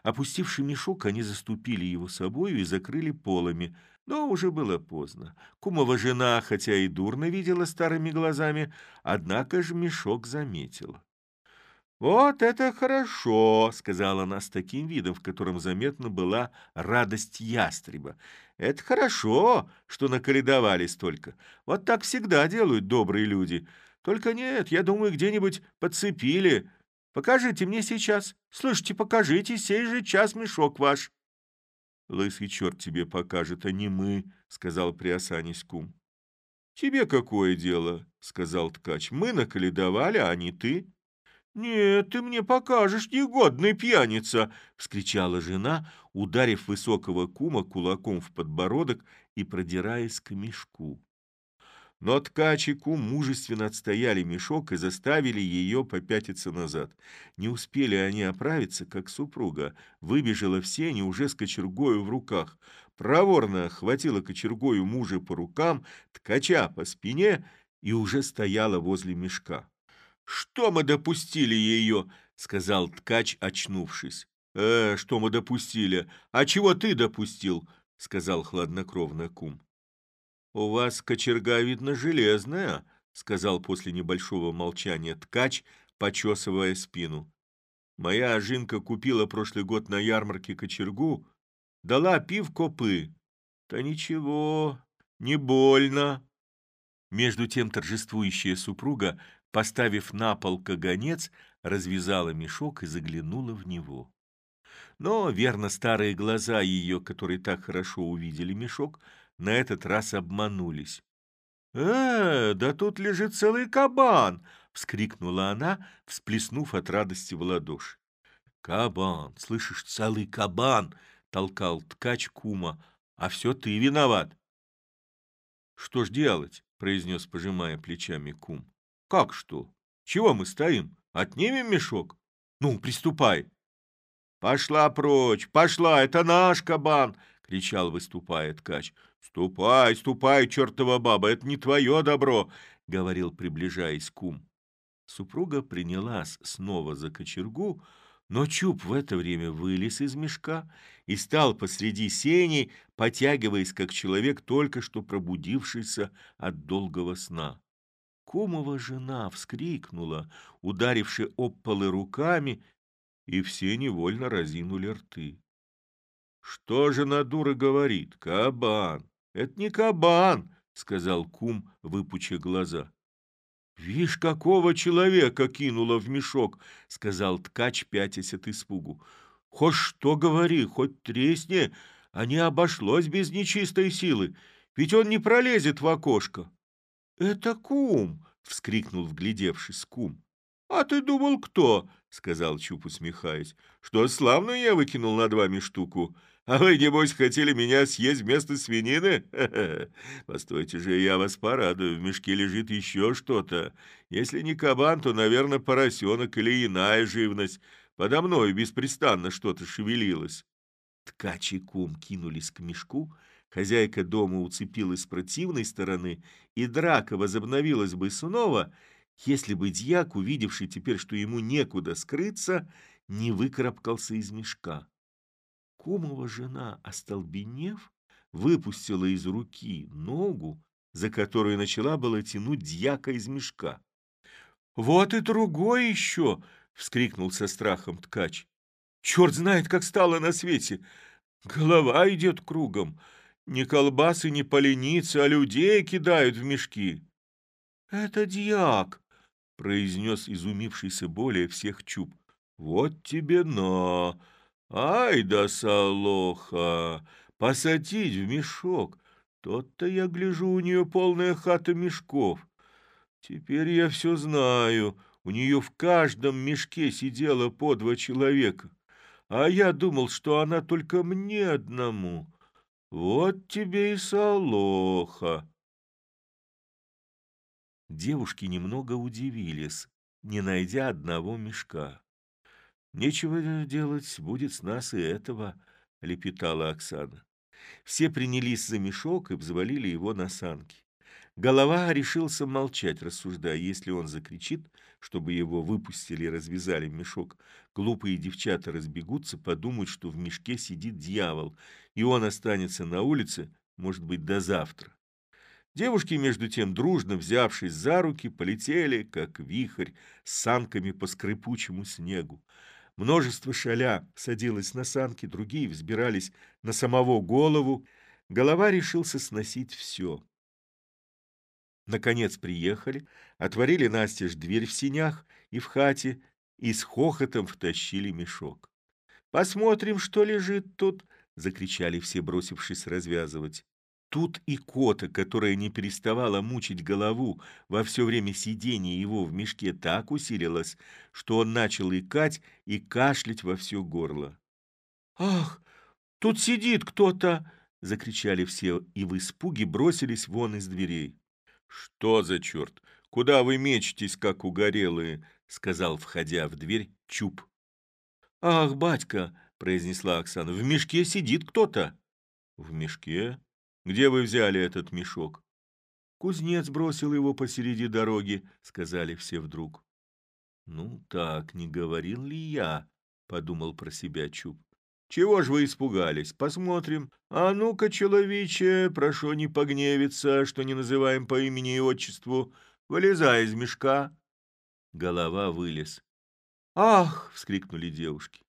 Опустивший мешок, они заступили его собою и закрыли полами, но уже было поздно. Кумова жена, хотя и дурно видела старыми глазами, однако же мешок заметила. «Вот это хорошо!» — сказала она с таким видом, в котором заметна была радость ястреба. «Это хорошо, что наколедовали столько. Вот так всегда делают добрые люди. Только нет, я думаю, где-нибудь подцепили. Покажите мне сейчас. Слышите, покажите, сей же час мешок ваш. Лысый черт тебе покажет, а не мы, сказал приосанясь кум. Тебе какое дело, сказал ткач. Мы наколедовали, а не ты. «Нет, ты мне покажешь, негодный пьяница!» — вскричала жена, ударив высокого кума кулаком в подбородок и продираясь к мешку. Но ткач и кум мужественно отстояли мешок и заставили ее попятиться назад. Не успели они оправиться, как супруга выбежала в сени уже с кочергою в руках. Проворно хватила кочергою мужа по рукам, ткача по спине и уже стояла возле мешка. «Что мы допустили ее?» — сказал ткач, очнувшись. «Э, что мы допустили? А чего ты допустил?» — сказал хладнокровно кум. «У вас кочерга, видно, железная», — сказал после небольшого молчания ткач, почесывая спину. «Моя жинка купила прошлый год на ярмарке кочергу, дала пив копы. Да ничего, не больно». Между тем торжествующая супруга, поставив на пол каганец, развязала мешок и заглянула в него. Но, верно, старые глаза ее, которые так хорошо увидели мешок, — на этот раз обманулись. «Э, да тут лежит целый кабан!» — вскрикнула она, всплеснув от радости в ладоши. «Кабан, слышишь, целый кабан!» — толкал ткач кума. «А все ты виноват!» «Что ж делать?» — произнес, пожимая плечами кум. «Как что? Чего мы стоим? Отнимем мешок? Ну, приступай!» «Пошла прочь! Пошла! Это наш кабан!» — кричал, выступая ткач. «Ступай, ступай, чертова баба, это не твое добро!» — говорил, приближаясь кум. Супруга принялась снова за кочергу, Но Чуб в это время вылез из мешка и стал посреди сени, потягиваясь, как человек, только что пробудившийся от долгого сна. Кумова жена вскрикнула, ударивши об полы руками, и все невольно разинули рты. «Что же на дура говорит? Кабан! Это не кабан!» — сказал кум, выпуча глаза. «Вишь, какого человека кинула в мешок!» — сказал ткач, пятясь от испугу. «Хоть что говори, хоть тресни, а не обошлось без нечистой силы, ведь он не пролезет в окошко». «Это кум!» — вскрикнул, вглядевшись, кум. «А ты думал, кто?» — сказал Чуп, усмехаясь. «Что, славную я выкинул над вами штуку? А вы, небось, хотели меня съесть вместо свинины? Постойте же, я вас порадую, в мешке лежит еще что-то. Если не кабан, то, наверное, поросенок или иная живность. Подо мной беспрестанно что-то шевелилось. Ткач и кум кинулись к мешку, хозяйка дома уцепилась с противной стороны, и драка возобновилась бы снова, если бы дьяк, увидевший теперь, что ему некуда скрыться, не выкарабкался из мешка. Кумова жена, остолбенев, выпустила из руки ногу, за которую начала было тянуть дьяка из мешка. «Вот и другой еще!» — вскрикнул со страхом ткач. «Черт знает, как стало на свете! Голова идет кругом. Ни колбасы, ни поленицы, а людей кидают в мешки!» «Это дьяк!» — произнес изумившийся более всех чуб. «Вот тебе на!» Ай да солоха! Посадить в мешок! Тот-то я гляжу, у нее полная хата мешков. Теперь я все знаю. У нее в каждом мешке сидело по два человека. А я думал, что она только мне одному. Вот тебе и солоха. Девушки немного удивились, не найдя одного мешка. «Нечего делать, будет с нас и этого», — лепетала Оксана. Все принялись за мешок и взвалили его на санки. Голова решился молчать, рассуждая, если он закричит, чтобы его выпустили и развязали мешок, глупые девчата разбегутся, подумают, что в мешке сидит дьявол, и он останется на улице, может быть, до завтра. Девушки, между тем, дружно взявшись за руки, полетели, как вихрь, с санками по скрипучему снегу. Множество шаля садилось на санки, другие взбирались на самого голову. Голова решился сносить все. Наконец приехали, отворили настежь дверь в синях и в хате и с хохотом втащили мешок. «Посмотрим, что лежит тут!» — закричали все, бросившись развязывать. Тут и кота, которая не переставала мучить голову во все время сидения его в мешке, так усилилась, что он начал икать и кашлять во все горло. «Ах, тут сидит кто-то!» — закричали все и в испуге бросились вон из дверей. «Что за черт? Куда вы мечетесь, как угорелые?» — сказал, входя в дверь, Чуб. «Ах, батька!» — произнесла Оксана. «В мешке сидит кто-то». «В мешке? Где вы взяли этот мешок? Кузнец бросил его посреди дороги, сказали все вдруг. Ну так, не говорил ли я? Подумал про себя Чуб. Чего ж вы испугались? Посмотрим. А ну-ка, человече, прошу не погневиться, что не называем по имени и отчеству. Вылезай из мешка. Голова вылез. «Ах!» — вскрикнули девушки.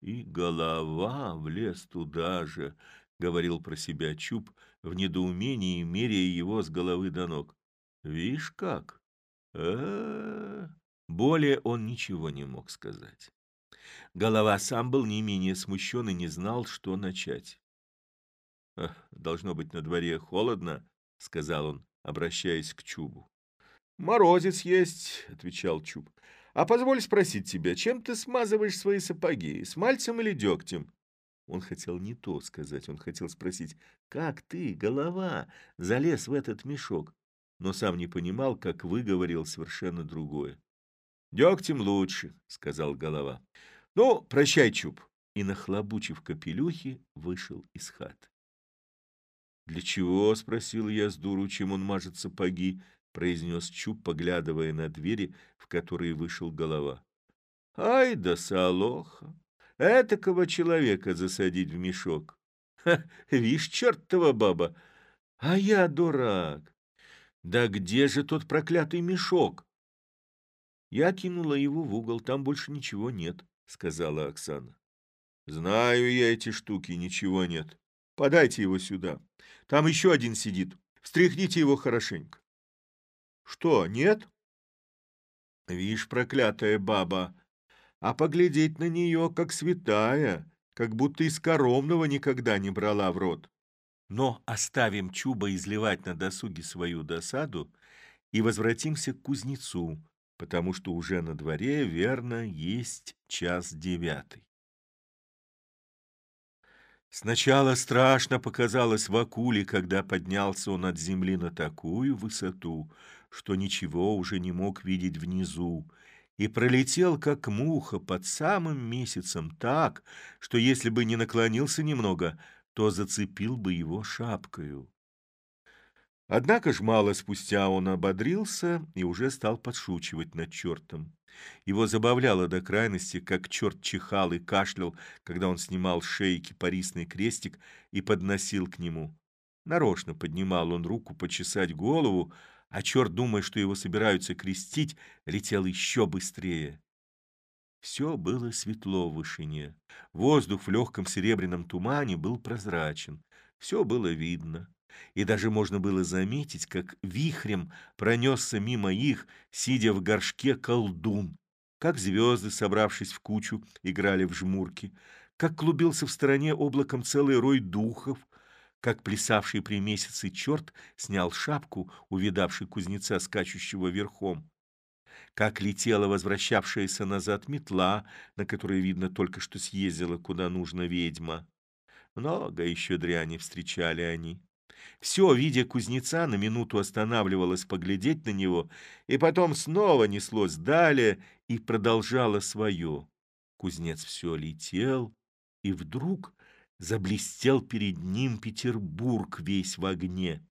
И голова влез туда же, — говорил про себя Чуб, в недоумении, меряя его с головы до ног. «Вишь как? э, Более он ничего не мог сказать. Голова сам был не менее смущен и не знал, что начать. «Должно быть, на дворе холодно», — сказал он, обращаясь к Чубу. «Морозец есть», — отвечал Чуб. «А позволь спросить тебя, чем ты смазываешь свои сапоги, с мальцем или дегтем?» Он хотел не то сказать, он хотел спросить, как ты, голова, залез в этот мешок, но сам не понимал, как выговорил совершенно другое. «Дегтем лучше», — сказал голова. «Ну, прощай, Чуб». И, нахлобучив капелюхи, вышел из хат. «Для чего?» — спросил я с дуру, чем он мажет сапоги, — произнес Чуб, поглядывая на двери, в которые вышел голова. Ай да солоха! Этакого человека засадить в мешок. Ха, вишь, чертова баба! А я дурак! Да где же тот проклятый мешок? Я кинула его в угол, там больше ничего нет, сказала Оксана. Знаю я эти штуки, ничего нет. Подайте его сюда. Там еще один сидит. Встряхните его хорошенько. Что, нет? Вишь, проклятая баба, а поглядеть на нее, как святая, как будто из коромного никогда не брала в рот. Но оставим Чуба изливать на досуге свою досаду и возвратимся к кузнецу, потому что уже на дворе, верно, есть час девятый. Сначала страшно показалось Вакуле, когда поднялся он от земли на такую высоту, что ничего уже не мог видеть внизу, и пролетел, как муха, под самым месяцем так, что если бы не наклонился немного, то зацепил бы его шапкою. Однако ж мало спустя он ободрился и уже стал подшучивать над чертом. Его забавляло до крайности, как черт чихал и кашлял, когда он снимал с шеи кипарисный крестик и подносил к нему. Нарочно поднимал он руку почесать голову, а черт, думая, что его собираются крестить, летел еще быстрее. Все было светло в вышине. Воздух в легком серебряном тумане был прозрачен. Все было видно. И даже можно было заметить, как вихрем пронесся мимо их, сидя в горшке колдун, как звезды, собравшись в кучу, играли в жмурки, как клубился в стороне облаком целый рой духов, как плясавший при месяце черт снял шапку, увидавший кузнеца, скачущего верхом, как летела возвращавшаяся назад метла, на которой, видно, только что съездила куда нужно ведьма. Много еще дряни встречали они. Все, видя кузнеца, на минуту останавливалось поглядеть на него, и потом снова неслось далее и продолжало свое. Кузнец все летел, и вдруг заблестел перед ним Петербург весь в огне.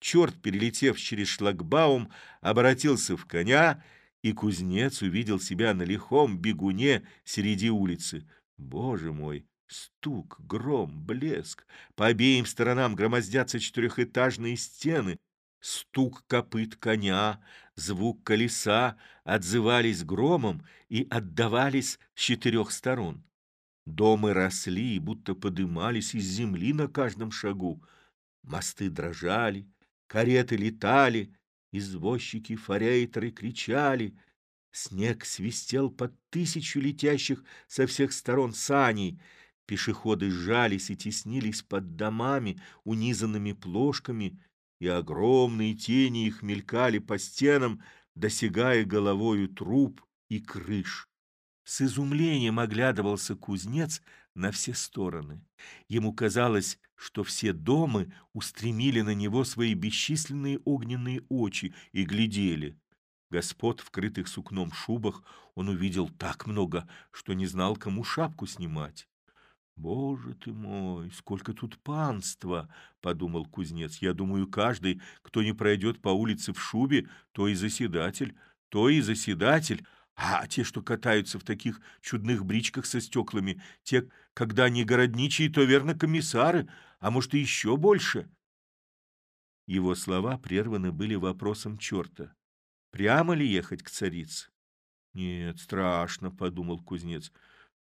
Черт, перелетев через шлагбаум, обратился в коня, и кузнец увидел себя на лихом бегуне среди улицы. Боже мой! Стук, гром, блеск. По обеим сторонам громоздятся четырехэтажные стены. Стук копыт коня, звук колеса отзывались громом и отдавались с четырех сторон. Домы росли и будто подымались из земли на каждом шагу. Мосты дрожали, кареты летали, извозчики-форейтеры кричали. Снег свистел под тысячу летящих со всех сторон саней. Пешеходы сжались и теснились под домами, унизанными плошками, и огромные тени их мелькали по стенам, досягая головою труб и крыш. С изумлением оглядывался кузнец на все стороны. Ему казалось, что все дома устремили на него свои бесчисленные огненные очи и глядели. Господ, вкрытых сукном шубах, он увидел так много, что не знал, кому шапку снимать. «Боже ты мой, сколько тут панства!» — подумал кузнец. «Я думаю, каждый, кто не пройдет по улице в шубе, то и заседатель, то и заседатель». А те, что катаются в таких чудных бричках со стеклами, те, когда не городничие, то верно комиссары, а может и еще больше. Его слова прерваны были вопросом черта. Прямо ли ехать к царице? Нет, страшно, подумал кузнец.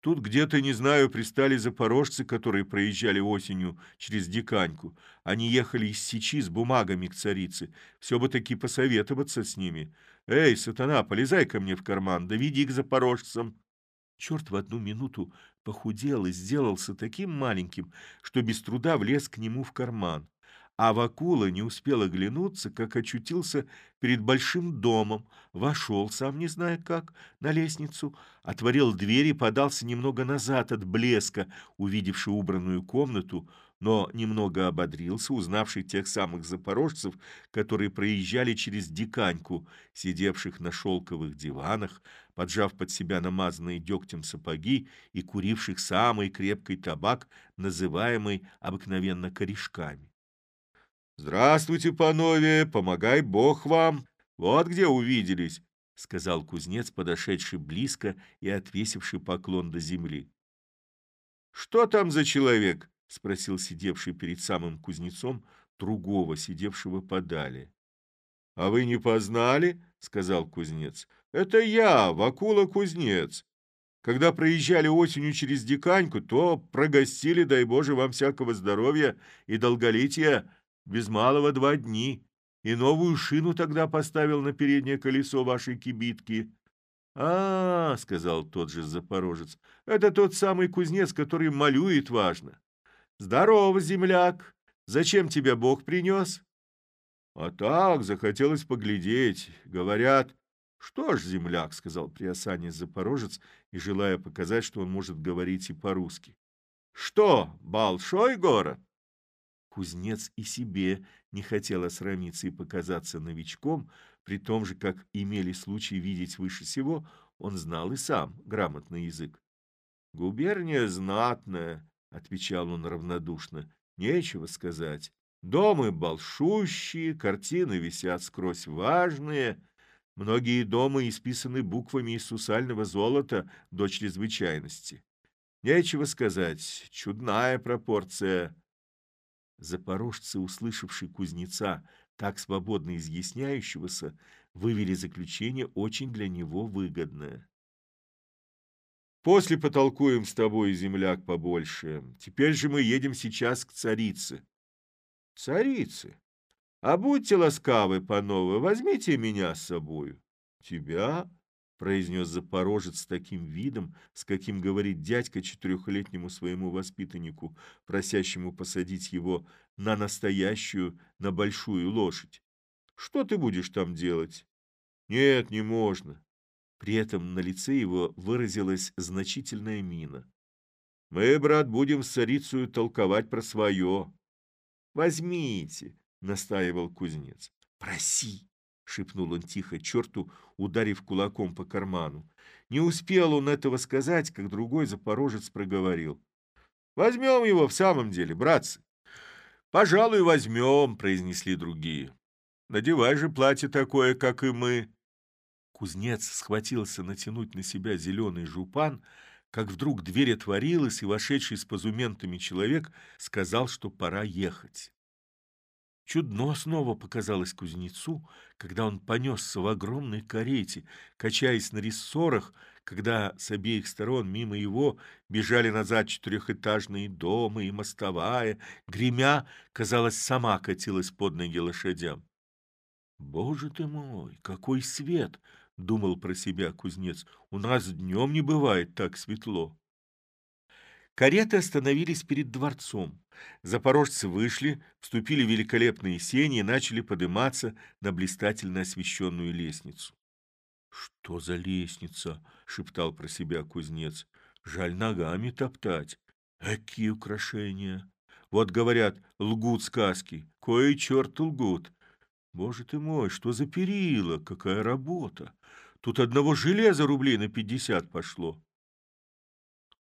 Тут где-то, не знаю, пристали запорожцы, которые проезжали осенью через Диканьку. Они ехали из Сечи с бумагами к царице. Все бы таки посоветоваться с ними. Эй, сатана, полезай ко мне в карман, да веди к запорожцам. Черт в одну минуту похудел и сделался таким маленьким, что без труда влез к нему в карман а Вакула не успел оглянуться, как очутился перед большим домом, вошел, сам не зная как, на лестницу, отворил дверь и подался немного назад от блеска, увидевший убранную комнату, но немного ободрился, узнавший тех самых запорожцев, которые проезжали через диканьку, сидевших на шелковых диванах, поджав под себя намазанные дегтем сапоги и куривших самый крепкий табак, называемый обыкновенно корешками. «Здравствуйте, панове, помогай Бог вам. Вот где увиделись. сказал кузнец, подошедший близко и отвесивший поклон до земли. Что там за человек? спросил сидевший перед самым кузнецом другого, сидевшего подали. А вы не познали? сказал кузнец. Это я, Вакула кузнец. Когда проезжали осенью через Диканьку, то прогостили, дай Боже, вам всякого здоровья и долголетия, без малого два дни, и новую шину тогда поставил на переднее колесо вашей кибитки. А, -а, -а сказал тот же запорожец, это тот самый кузнец, который малюет важно. Здорово, земляк, зачем тебя Бог принес? А так, захотелось поглядеть. Говорят, что ж, земляк, сказал приосанец запорожец и желая показать, что он может говорить и по-русски. Что, большой город? Кузнец и себе не хотел осрамиться и показаться новичком, при том же, как имели случай видеть выше всего, он знал и сам грамотный язык. «Губерния знатная», — отвечал он равнодушно, — «нечего сказать. Домы большущие, картины висят скрозь важные. Многие дома исписаны буквами из сусального золота до чрезвычайности. Нечего сказать, чудная пропорция». Запорожцы, услышавшие кузнеца, так свободно изъясняющегося, вывели заключение очень для него выгодное. «После потолкуем с тобой, земляк, побольше. Теперь же мы едем сейчас к царице». «Царице? А будьте ласкавы, пановы, возьмите меня с собою». «Тебя?» Произнес Запорожец с таким видом, с каким говорит дядька четырехлетнему своему воспитаннику, просящему посадить его на настоящую, на большую лошадь. «Что ты будешь там делать?» «Нет, не можно». При этом на лице его выразилась значительная мина. «Мы, брат, будем с царицей толковать про свое». «Возьмите», — настаивал кузнец. «Проси» шепнул он тихо черту, ударив кулаком по карману. Не успел он этого сказать, как другой запорожец проговорил. «Возьмем его в самом деле, братцы!» «Пожалуй, возьмем», — произнесли другие. «Надевай же платье такое, как и мы». Кузнец схватился натянуть на себя зеленый жупан, как вдруг дверь отворилась, и вошедший с позументами человек сказал, что пора ехать. Чудно снова показалось кузнецу, когда он понесся в огромной карете, качаясь на рессорах, когда с обеих сторон мимо его бежали назад четырехэтажные дома и мостовая, гремя, казалось, сама катилась под ноги лошадям. «Боже ты мой, какой свет!» — думал про себя кузнец. «У нас днем не бывает так светло». Кареты остановились перед дворцом. Запорожцы вышли, вступили в великолепные сени и начали подниматься на блистательно освещенную лестницу. «Что за лестница?» — шептал про себя кузнец. «Жаль ногами топтать. Какие украшения! Вот, говорят, лгут сказки. Кое черт лгут. Боже ты мой, что за перила, какая работа! Тут одного железа рублей на пятьдесят пошло.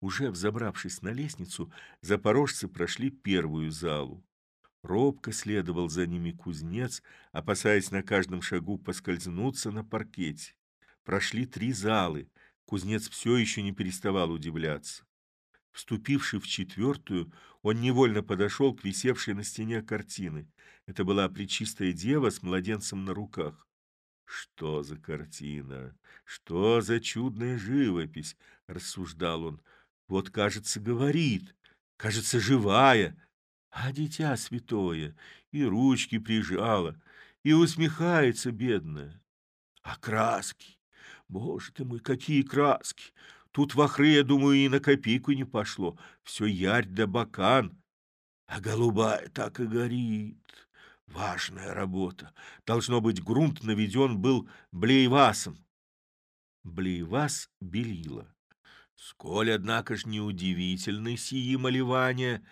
Уже взобравшись на лестницу, запорожцы прошли первую залу. Робко следовал за ними кузнец, опасаясь на каждом шагу поскользнуться на паркете. Прошли три залы. Кузнец все еще не переставал удивляться. Вступивший в четвертую, он невольно подошел к висевшей на стене картины. Это была Пречистая Дева с младенцем на руках. «Что за картина? Что за чудная живопись?» — рассуждал он. Вот, кажется, говорит, кажется, живая, а дитя святое и ручки прижала, и усмехается бедная. А краски, боже ты мой, какие краски! Тут в охры, я думаю, и на копейку не пошло, все ярь да бакан, а голубая так и горит. Важная работа. Должно быть, грунт наведен был блейвасом. Блейвас белила. Сколь, однако ж, неудивительны сии малевания.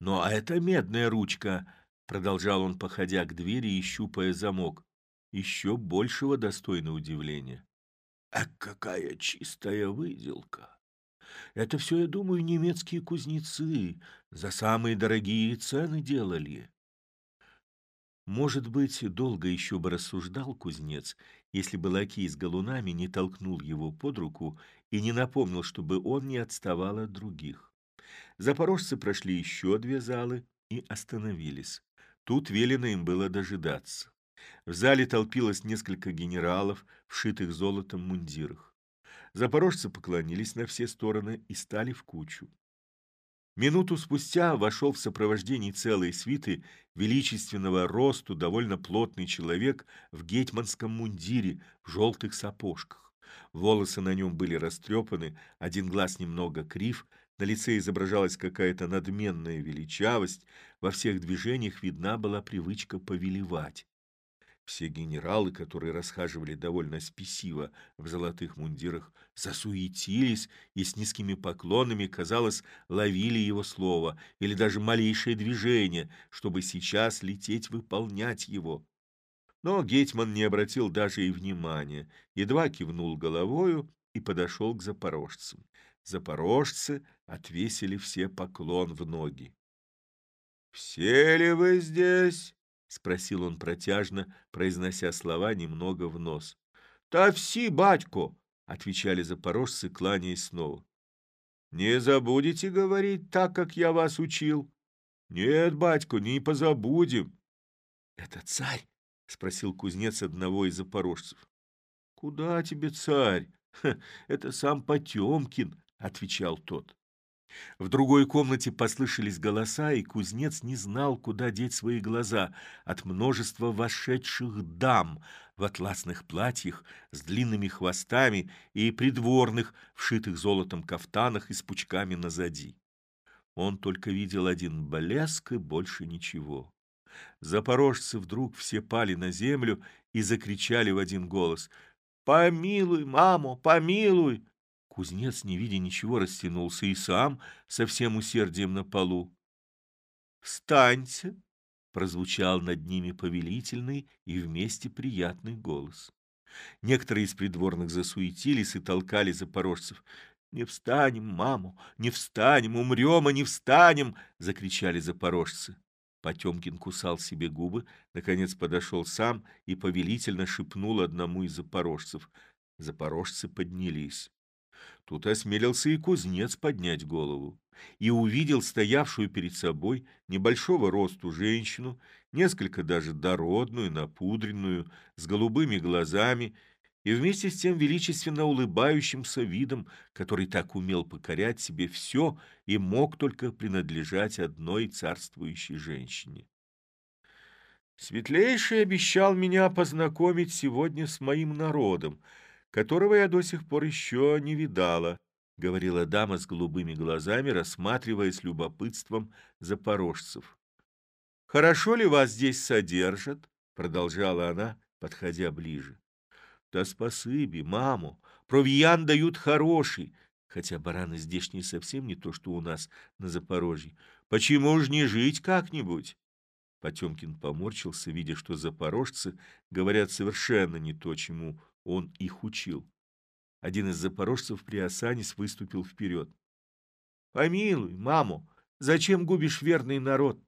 Но эта медная ручка, — продолжал он, походя к двери и щупая замок, — еще большего достойна удивления. А какая чистая выделка! Это все, я думаю, немецкие кузнецы за самые дорогие цены делали. Может быть, долго еще бы рассуждал кузнец, если бы лакей с галунами не толкнул его под руку и не напомнил, чтобы он не отставал от других. Запорожцы прошли еще две залы и остановились. Тут велено им было дожидаться. В зале толпилось несколько генералов, вшитых золотом мундирах. Запорожцы поклонились на все стороны и стали в кучу. Минуту спустя вошел в сопровождении целой свиты величественного росту довольно плотный человек в гетьманском мундире в желтых сапожках. Волосы на нем были растрепаны, один глаз немного крив, на лице изображалась какая-то надменная величавость, во всех движениях видна была привычка повелевать. Все генералы, которые расхаживали довольно спесиво в золотых мундирах, засуетились и с низкими поклонами, казалось, ловили его слово или даже малейшее движение, чтобы сейчас лететь выполнять его. Но Гетьман не обратил даже и внимания, едва кивнул головою и подошел к запорожцам. Запорожцы отвесили все поклон в ноги. «Все ли вы здесь?» — спросил он протяжно, произнося слова немного в нос. «Та все, батько!» — отвечали запорожцы, кланяясь снова. «Не забудете говорить так, как я вас учил?» «Нет, батько, не позабудем». «Это царь?» — спросил кузнец одного из запорожцев. «Куда тебе царь? Ха, это сам Потемкин», — отвечал тот. В другой комнате послышались голоса, и кузнец не знал, куда деть свои глаза от множества вошедших дам в атласных платьях с длинными хвостами и придворных, вшитых золотом кафтанах и с пучками назади. Он только видел один блеск и больше ничего. Запорожцы вдруг все пали на землю и закричали в один голос «Помилуй, маму, помилуй!» Кузнец, не видя ничего, растянулся и сам со всем усердием на полу. «Встаньте!» — прозвучал над ними повелительный и вместе приятный голос. Некоторые из придворных засуетились и толкали запорожцев. «Не встанем, маму! Не встанем! Умрем, а не встанем!» — закричали запорожцы. Потемкин кусал себе губы, наконец подошел сам и повелительно шепнул одному из запорожцев. Запорожцы поднялись. Тут осмелился и кузнец поднять голову и увидел стоявшую перед собой небольшого росту женщину, несколько даже дородную, напудренную, с голубыми глазами и вместе с тем величественно улыбающимся видом, который так умел покорять себе все и мог только принадлежать одной царствующей женщине. «Светлейший обещал меня познакомить сегодня с моим народом», которого я до сих пор еще не видала, — говорила дама с голубыми глазами, рассматривая с любопытством запорожцев. — Хорошо ли вас здесь содержат? — продолжала она, подходя ближе. — Да спасибо, маму, провиан дают хороший, хотя бараны здешние совсем не то, что у нас на Запорожье. Почему ж не жить как-нибудь? Потемкин поморщился, видя, что запорожцы говорят совершенно не то, чему он их учил. Один из запорожцев при Осанис выступил вперед. «Помилуй, маму, зачем губишь верный народ?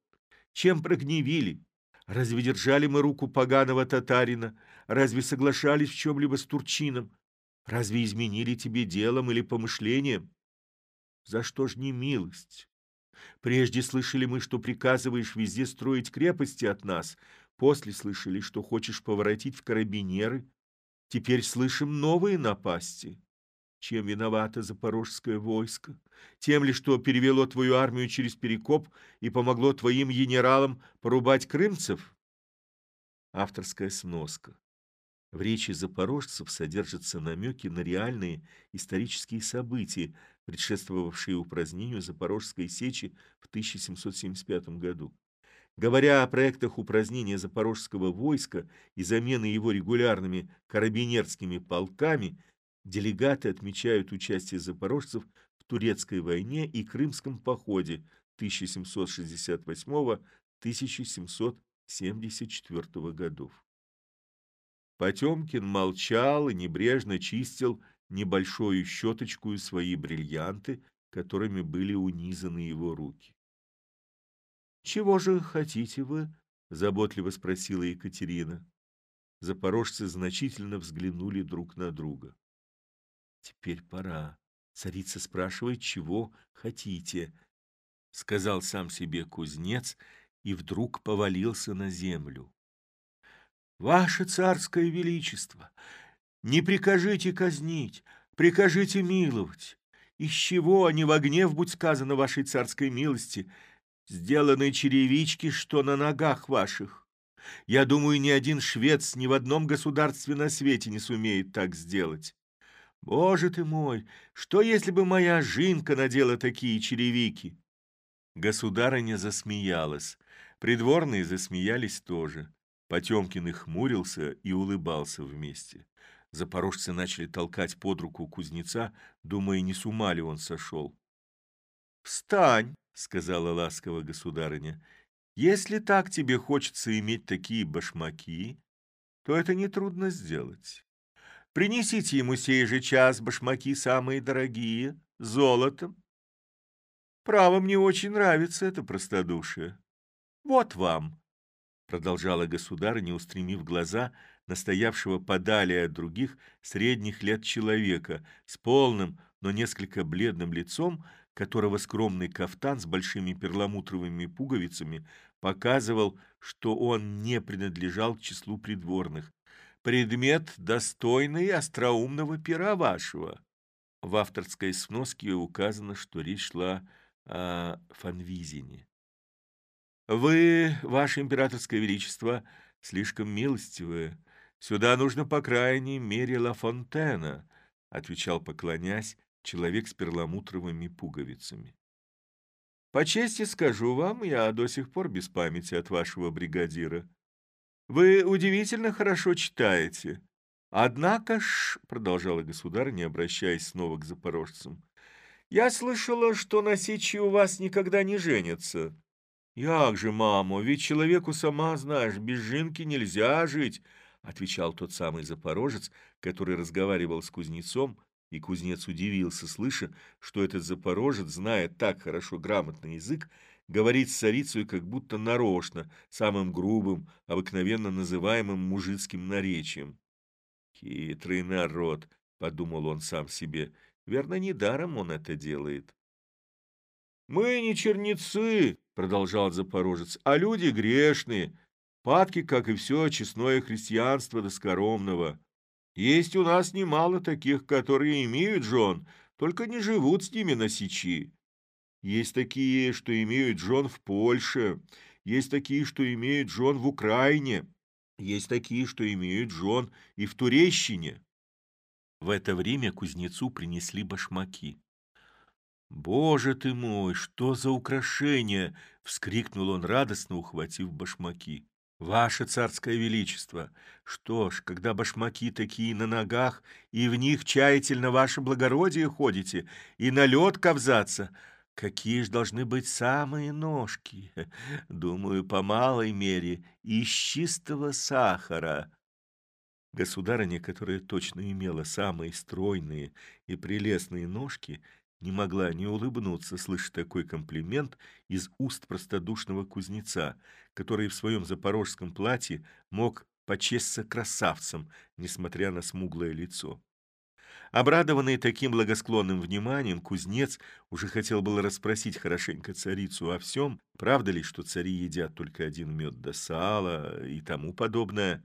Чем прогневили? Разве держали мы руку поганого татарина? Разве соглашались в чем-либо с Турчином? Разве изменили тебе делом или помышлением? За что ж не милость? Прежде слышали мы, что приказываешь везде строить крепости от нас, после слышали, что хочешь поворотить в карабинеры, Теперь слышим новые напасти. Чем виновато запорожское войско? Тем ли, что перевело твою армию через Перекоп и помогло твоим генералам порубать крымцев? Авторская сноска. В речи запорожцев содержатся намеки на реальные исторические события, предшествовавшие упразднению Запорожской сечи в 1775 году. Говоря о проектах упразднения запорожского войска и замены его регулярными карабинерскими полками, делегаты отмечают участие запорожцев в Турецкой войне и Крымском походе 1768-1774 годов. Потемкин молчал и небрежно чистил небольшую щеточку и свои бриллианты, которыми были унизаны его руки. «Чего же хотите вы Заботливо спросила Екатерина. Запорожцы значительно взглянули друг на друга. Теперь пора. Царица спрашивает, чего хотите, сказал сам себе кузнец и вдруг повалился на землю. Ваше царское величество, не прикажите казнить, прикажите миловать. Из чего, а не в гнев, будь сказано вашей царской милости, сделаны черевички, что на ногах ваших? Я думаю, ни один швец ни в одном государстве на свете не сумеет так сделать. Боже ты мой, что если бы моя жинка надела такие черевики? Государыня засмеялась. Придворные засмеялись тоже. Потемкин и хмурился и улыбался вместе. Запорожцы начали толкать под руку кузнеца, думая, не с ума ли он сошел. «Встань!» — сказала ласково государыня. «Если так тебе хочется иметь такие башмаки, то это нетрудно сделать. Принесите ему сей же час башмаки самые дорогие, золотом. Право, мне очень нравится это простодушие. Вот вам!» Продолжала государыня, устремив глаза настоявшего подали от других средних лет человека с полным, но несколько бледным лицом, которого скромный кафтан с большими перламутровыми пуговицами показывал, что он не принадлежал к числу придворных. «Предмет, достойный остроумного пера вашего». В авторской сноске указано, что речь шла о Фанвизине. «Вы, ваше императорское величество, слишком милостивы, Сюда нужно, по крайней мере, Ла Фонтена, отвечал, поклонясь, человек с перламутровыми пуговицами. По чести скажу вам, я до сих пор без памяти от вашего бригадира. Вы удивительно хорошо читаете. Однако ж, продолжала государь, не обращаясь снова к запорожцам, я слышала, что на сечи у вас никогда не женятся. Як же, мамо, ведь человеку, сама знаешь, без жинки нельзя жить, отвечал тот самый запорожец, который разговаривал с кузнецом, и кузнец удивился, слыша, что этот запорожец, зная так хорошо грамотный язык, говорит с царицей как будто нарочно, самым грубым, обыкновенно называемым мужицким наречием. «Хитрый народ», — подумал он сам себе, — «верно, недаром он это делает». «Мы не черницы», — продолжал запорожец, — «а люди грешные, Падки, как и все честное христианство доскоромного. Есть у нас немало таких, которые имеют жен, только не живут с ними на сечи. Есть такие, что имеют жен в Польше, есть такие, что имеют жен в Украине, есть такие, что имеют жен и в Турещине. В это время кузнецу принесли башмаки. «Боже ты мой, что за украшение!» — вскрикнул он радостно, ухватив башмаки. Ваше царское величество, что ж, когда башмаки такие на ногах, и в них тщательно ваше благородие ходите, и на лед ковзаться, какие ж должны быть самые ножки? Думаю, по малой мере, из чистого сахара. Государыня, которая точно имела самые стройные и прелестные ножки, не могла не улыбнуться, слыша такой комплимент из уст простодушного кузнеца, который в своем запорожском платье мог почесться красавцем, несмотря на смуглое лицо. Обрадованный таким благосклонным вниманием, кузнец уже хотел было расспросить хорошенько царицу о всем, правда ли, что цари едят только один мед да сало и тому подобное,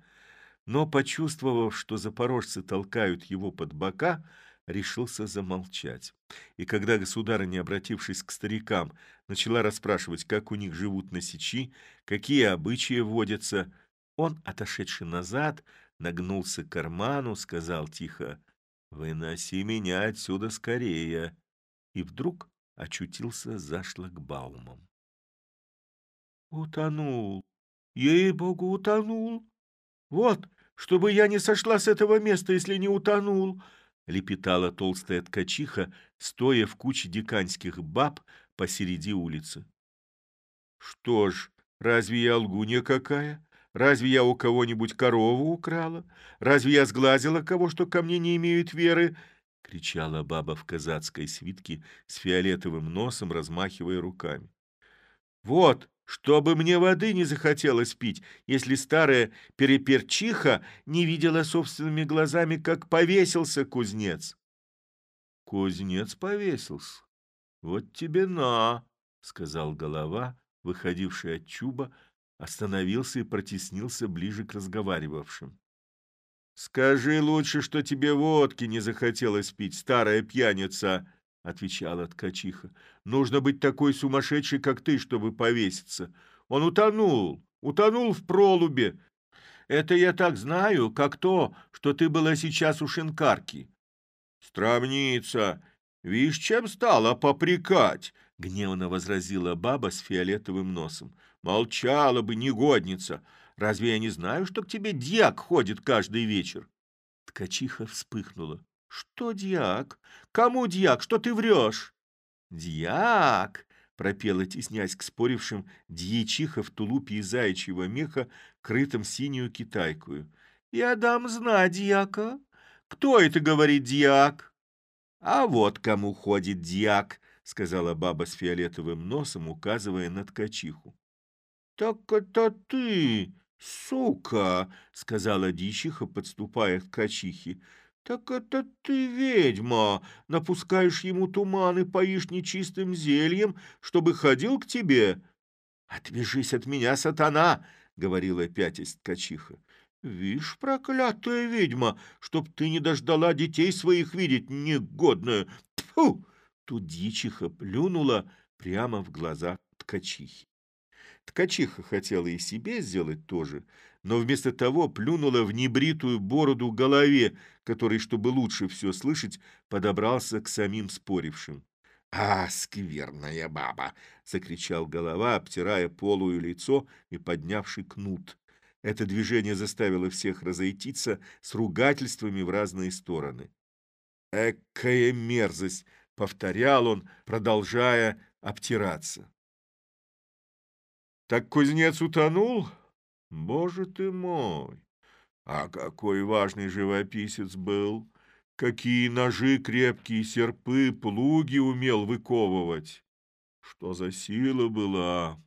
но, почувствовав, что запорожцы толкают его под бока, решился замолчать. И когда государыня, обратившись к старикам, начала расспрашивать, как у них живут на сечи, какие обычаи водятся, он, отошедший назад, нагнулся к карману, сказал тихо, «Выноси меня отсюда скорее!» И вдруг очутился за шлагбаумом. «Утонул! Ей-богу, утонул! Вот, чтобы я не сошла с этого места, если не утонул!» Лепетала толстая ткачиха, стоя в куче диканских баб посереди улицы. «Что ж, разве я лгунья какая? Разве я у кого-нибудь корову украла? Разве я сглазила кого, что ко мне не имеют веры?» — кричала баба в казацкой свитке с фиолетовым носом, размахивая руками. «Вот, чтобы мне воды не захотелось пить, если старая переперчиха не видела собственными глазами, как повесился кузнец. Кузнец повесился. Вот тебе на, сказал голова, выходивший от чуба, остановился и протеснился ближе к разговаривавшим. «Скажи лучше, что тебе водки не захотелось пить, старая пьяница!» — отвечала ткачиха. «Нужно быть такой сумасшедшей, как ты, чтобы повеситься. Он утонул, утонул в пролубе. Это я так знаю, как то, что ты была сейчас у шинкарки». «Страмница! Вишь, чем стала попрекать?» — гневно возразила баба с фиолетовым носом. «Молчала бы, негодница! Разве я не знаю, что к тебе дьяк ходит каждый вечер?» Ткачиха вспыхнула. «Что дьяк? Кому дьяк? Что ты врешь?» «Дьяк!» — пропела, теснясь к спорившим, дьячиха в тулупе из заячьего меха, крытым синюю китайкую. «Я дам знать дьяка. Кто это говорит дьяк?» «А вот кому ходит дьяк!» — сказала баба с фиолетовым носом, указывая на ткачиху. «Так это ты, сука!» — сказала дьячиха, подступая к ткачихе. «Так это ты, ведьма, напускаешь ему туман и поишь нечистым зельем, чтобы ходил к тебе?» «Отвяжись от меня, сатана!» — говорила пятясь ткачиха. «Вишь, проклятая ведьма, чтоб ты не дождала детей своих видеть, негодная! Тьфу!» Тут дьячиха плюнула прямо в глаза ткачихи. Ткачиха хотела и себе сделать то же, но вместо того плюнула в небритую бороду голове, который, чтобы лучше все слышать, подобрался к самим спорившим. «А, скверная баба!» — закричал голова, обтирая полую лицо и поднявший кнут. Это движение заставило всех разойтиться с ругательствами в разные стороны. «Экая мерзость!» — повторял он, продолжая обтираться. «Так кузнец утонул?» Боже ты мой! А какой важный живописец был! Какие ножи крепкие, серпы, плуги умел выковывать! Что за сила была!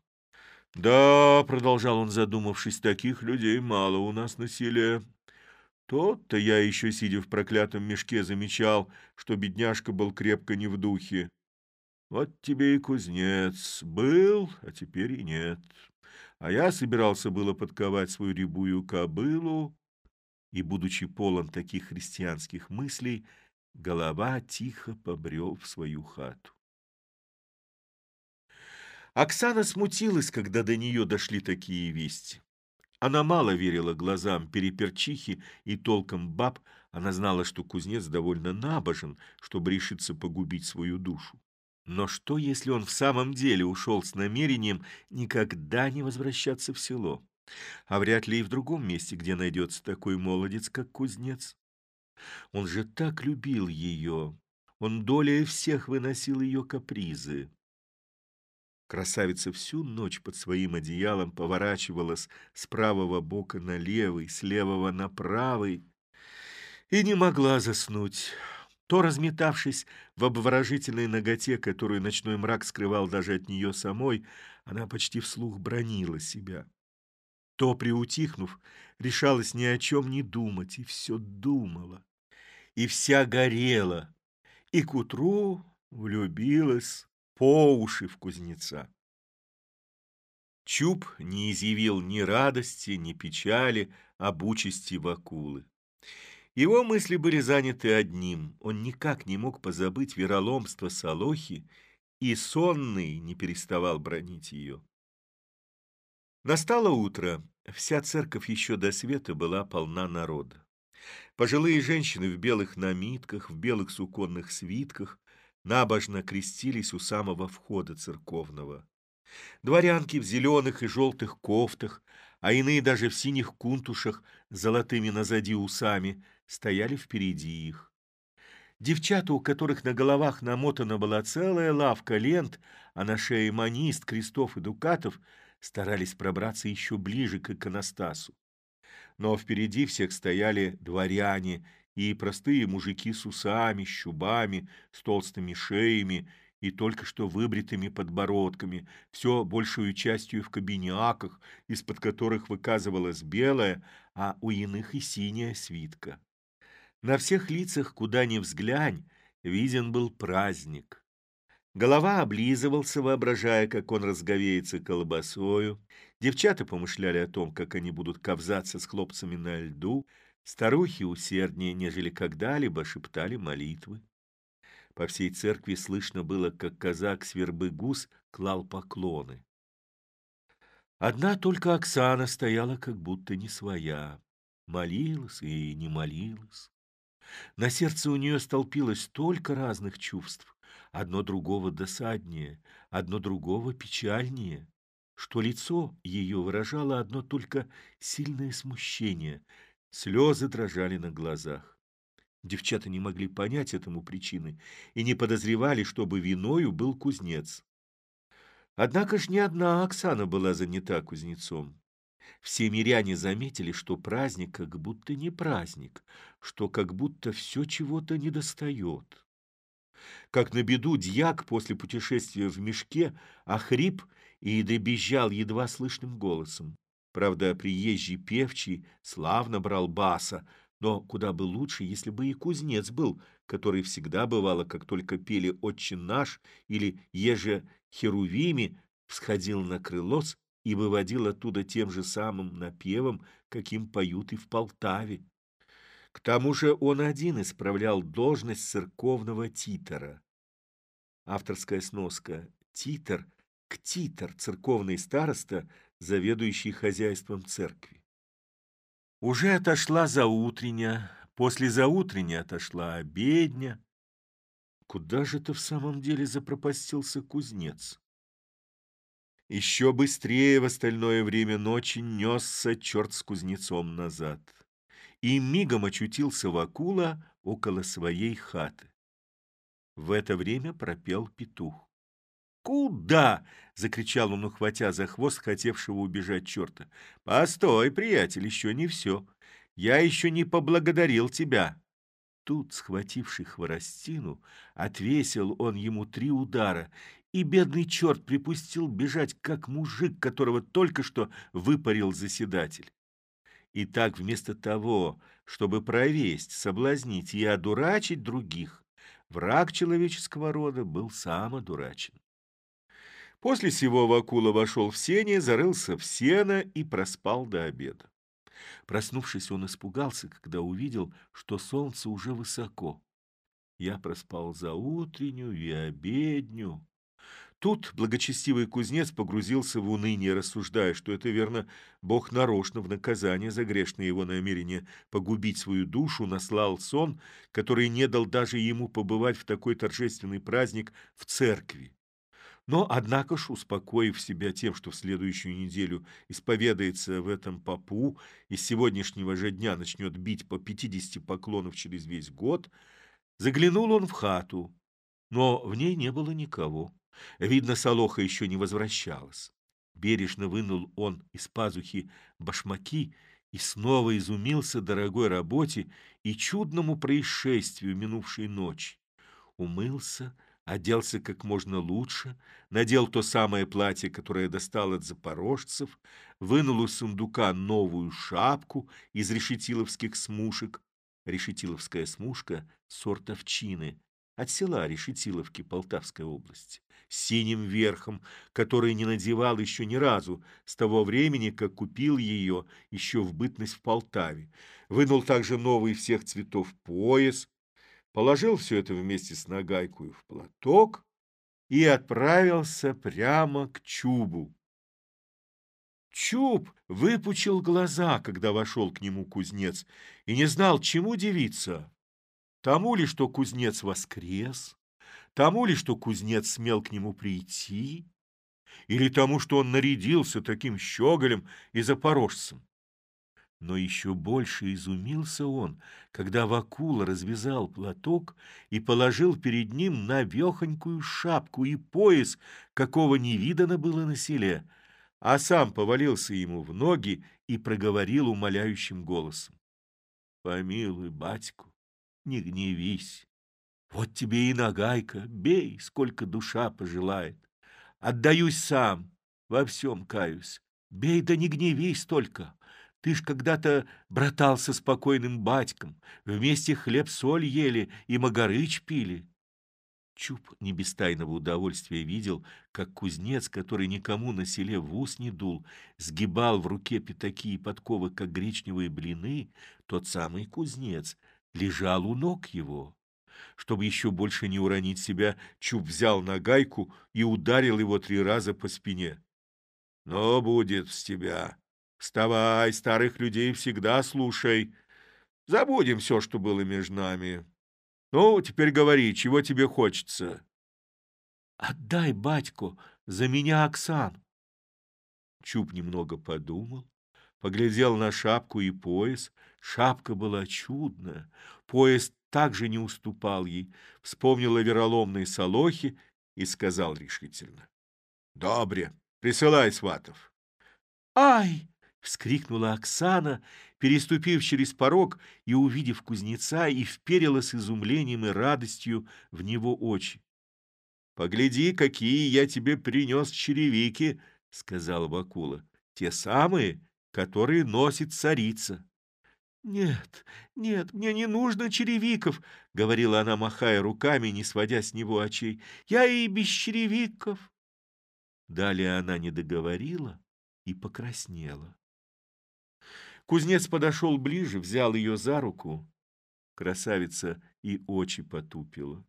Да, продолжал он, задумавшись, таких людей мало у нас на селе. Тот-то я еще, сидя в проклятом мешке, замечал, что бедняжка был крепко не в духе. Вот тебе и кузнец. Был, а теперь и нет. А я собирался было подковать свою рябую кобылу, и, будучи полон таких христианских мыслей, голова тихо побрел в свою хату. Оксана смутилась, когда до нее дошли такие вести. Она мало верила глазам переперчихи и толком баб, она знала, что кузнец довольно набожен, чтобы решиться погубить свою душу. Но что, если он в самом деле ушел с намерением никогда не возвращаться в село? А вряд ли и в другом месте, где найдется такой молодец, как кузнец. Он же так любил ее. Он долей всех выносил ее капризы. Красавица всю ночь под своим одеялом поворачивалась с правого бока на левый, с левого на правый и не могла заснуть то разметавшись в обворожительной ноготе, которую ночной мрак скрывал даже от нее самой, она почти вслух бронила себя. То, приутихнув, решалась ни о чем не думать, и все думала, и вся горела, и к утру влюбилась по уши в кузнеца. Чуб не изъявил ни радости, ни печали об участи Вакулы. Его мысли были заняты одним. Он никак не мог позабыть вероломство Салохи, и сонный не переставал бронить ее. Настало утро. Вся церковь еще до света была полна народа. Пожилые женщины в белых намитках, в белых суконных свитках набожно крестились у самого входа церковного. Дворянки в зеленых и желтых кофтах, а иные даже в синих кунтушах с золотыми назади усами – стояли впереди их. Девчата, у которых на головах намотана была целая лавка лент, а на шее манист, крестов и дукатов, старались пробраться еще ближе к иконостасу. Но впереди всех стояли дворяне и простые мужики с усами, щубами, с толстыми шеями и только что выбритыми подбородками, все большую частью в кабиняках, из-под которых выказывалась белая, а у иных и синяя свитка. На всех лицах, куда ни взглянь, виден был праздник. Голова облизывался, воображая, как он разговеется колбасою. Девчата помышляли о том, как они будут ковзаться с хлопцами на льду. Старухи усерднее, нежели когда-либо, шептали молитвы. По всей церкви слышно было, как казак с вербы гус клал поклоны. Одна только Оксана стояла как будто не своя. Молилась и не молилась. На сердце у нее столпилось столько разных чувств, одно другого досаднее, одно другого печальнее, что лицо ее выражало одно только сильное смущение, слезы дрожали на глазах. Девчата не могли понять этому причины и не подозревали, чтобы виною был кузнец. Однако ж не одна Оксана была занята кузнецом. Все миряне заметили, что праздник как будто не праздник, что как будто все чего-то недостает. Как на беду дьяк после путешествия в мешке охрип и добежал едва слышным голосом. Правда, приезжий певчий славно брал баса, но куда бы лучше, если бы и кузнец был, который всегда бывало, как только пели «Отче наш» или «Еже Херувими», всходил на крылос и выводил оттуда тем же самым напевом, каким поют и в Полтаве. К тому же он один исправлял должность церковного титора. Авторская сноска «Титор» — ктитор, церковный староста, заведующий хозяйством церкви. Уже отошла заутрення, после заутрення отошла обедня. Куда же это в самом деле запропастился кузнец? Еще быстрее в остальное время ночи несся черт с кузнецом назад и мигом очутился в акула около своей хаты. В это время пропел петух. «Куда?» — закричал он, ухватя за хвост хотевшего убежать черта. «Постой, приятель, еще не все. Я еще не поблагодарил тебя». Тут, схвативший хворостину, отвесил он ему три удара, и бедный черт припустил бежать, как мужик, которого только что выпарил заседатель. И так вместо того, чтобы провесть, соблазнить и одурачить других, враг человеческого рода был сам одурачен. После сего Вакула вошел в сене, зарылся в сено и проспал до обеда. Проснувшись, он испугался, когда увидел, что солнце уже высоко. Я проспал за утреннюю и обедню. Тут благочестивый кузнец погрузился в уныние, рассуждая, что это, верно, Бог нарочно в наказание за грешное его намерение погубить свою душу наслал сон, который не дал даже ему побывать в такой торжественный праздник в церкви. Но, однако ж, успокоив себя тем, что в следующую неделю исповедается в этом попу и с сегодняшнего же дня начнет бить по 50 поклонов через весь год, заглянул он в хату, но в ней не было никого. Видно, Солоха еще не возвращалась. Бережно вынул он из пазухи башмаки и снова изумился дорогой работе и чудному происшествию минувшей ночи. Умылся, оделся как можно лучше, надел то самое платье, которое достал от запорожцев, вынул из сундука новую шапку из решетиловских смушек. Решетиловская смушка — сорт овчины, от села Решетиловки Полтавской области, синим верхом, который не надевал еще ни разу с того времени, как купил ее еще в бытность в Полтаве. Вынул также новый всех цветов пояс, положил все это вместе с нагайкой в платок и отправился прямо к Чубу. Чуб выпучил глаза, когда вошел к нему кузнец, и не знал, чему дивиться. Тому ли, что кузнец воскрес, тому ли, что кузнец смел к нему прийти, или тому, что он нарядился таким щеголем и запорожцем. Но еще больше изумился он, когда Вакула развязал платок и положил перед ним навехонькую шапку и пояс, какого не видано было на селе, а сам повалился ему в ноги и проговорил умоляющим голосом. «Помилуй, батьку, не гневись. Вот тебе и нагайка, бей, сколько душа пожелает. Отдаюсь сам, во всем каюсь. Бей да не гневись только. Ты ж когда-то братался с покойным батьком, вместе хлеб-соль ели и магарыч пили. Чуб не без тайного удовольствия видел, как кузнец, который никому на селе в ус не дул, сгибал в руке пятаки и подковы, как гречневые блины, тот самый кузнец лежал у ног его. Чтобы еще больше не уронить себя, Чуб взял на гайку и ударил его три раза по спине. «Но будет с тебя. Вставай, старых людей всегда слушай. Забудем все, что было между нами. Ну, теперь говори, чего тебе хочется?» «Отдай, батько, за меня Оксан. Чуб немного подумал, поглядел на шапку и пояс. Шапка была чудная, пояс также не уступал ей, вспомнил о вероломной Солохе и сказал решительно. — Добре, присылай сватов. — Ай! — вскрикнула Оксана, переступив через порог и увидев кузнеца, и вперила с изумлением и радостью в него очи. — Погляди, какие я тебе принес черевики, — сказал Вакула, — те самые, которые носит царица. «Нет, нет, мне не нужно черевиков», — говорила она, махая руками, не сводя с него очей. «Я и без черевиков». Далее она не договорила и покраснела. Кузнец подошел ближе, взял ее за руку. Красавица и очи потупила.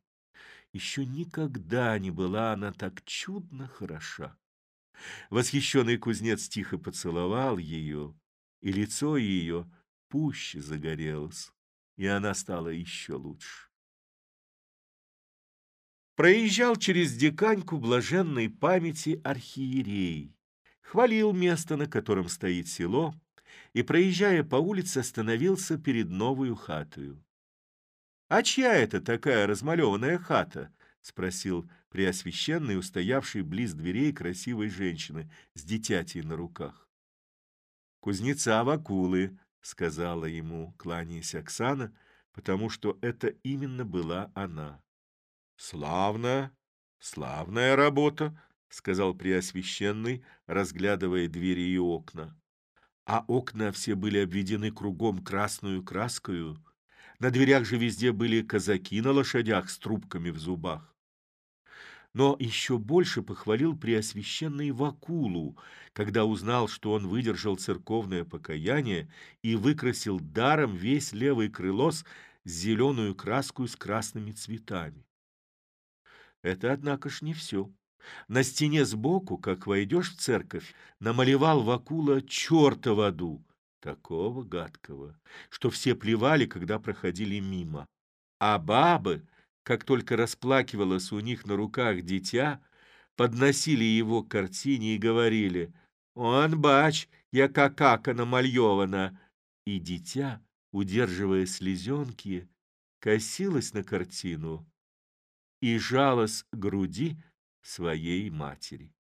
Еще никогда не была она так чудно хороша. Восхищенный кузнец тихо поцеловал ее, и лицо ее — пуще загорелась, и она стала еще лучше. Проезжал через деканьку блаженной памяти архиерей, хвалил место, на котором стоит село, и, проезжая по улице, остановился перед новую хатою. «А чья это такая размалеванная хата?» — спросил преосвященный, устоявший близ дверей красивой женщины с дитятей на руках. «Кузнеца Вакулы», сказала ему, кланяясь Оксана, потому что это именно была она. «Славно, славная работа», — сказал Преосвященный, разглядывая двери и окна. А окна все были обведены кругом красную краскою. На дверях же везде были казаки на лошадях с трубками в зубах но еще больше похвалил Преосвященный Вакулу, когда узнал, что он выдержал церковное покаяние и выкрасил даром весь левый крылос зеленую краску с красными цветами. Это, однако ж, не все. На стене сбоку, как войдешь в церковь, намалевал Вакула черта в аду, такого гадкого, что все плевали, когда проходили мимо. А бабы как только расплакивалось у них на руках дитя, подносили его к картине и говорили «Он, бач, яка кака намальована!» И дитя, удерживая слезенки, косилось на картину и жалось груди своей матери.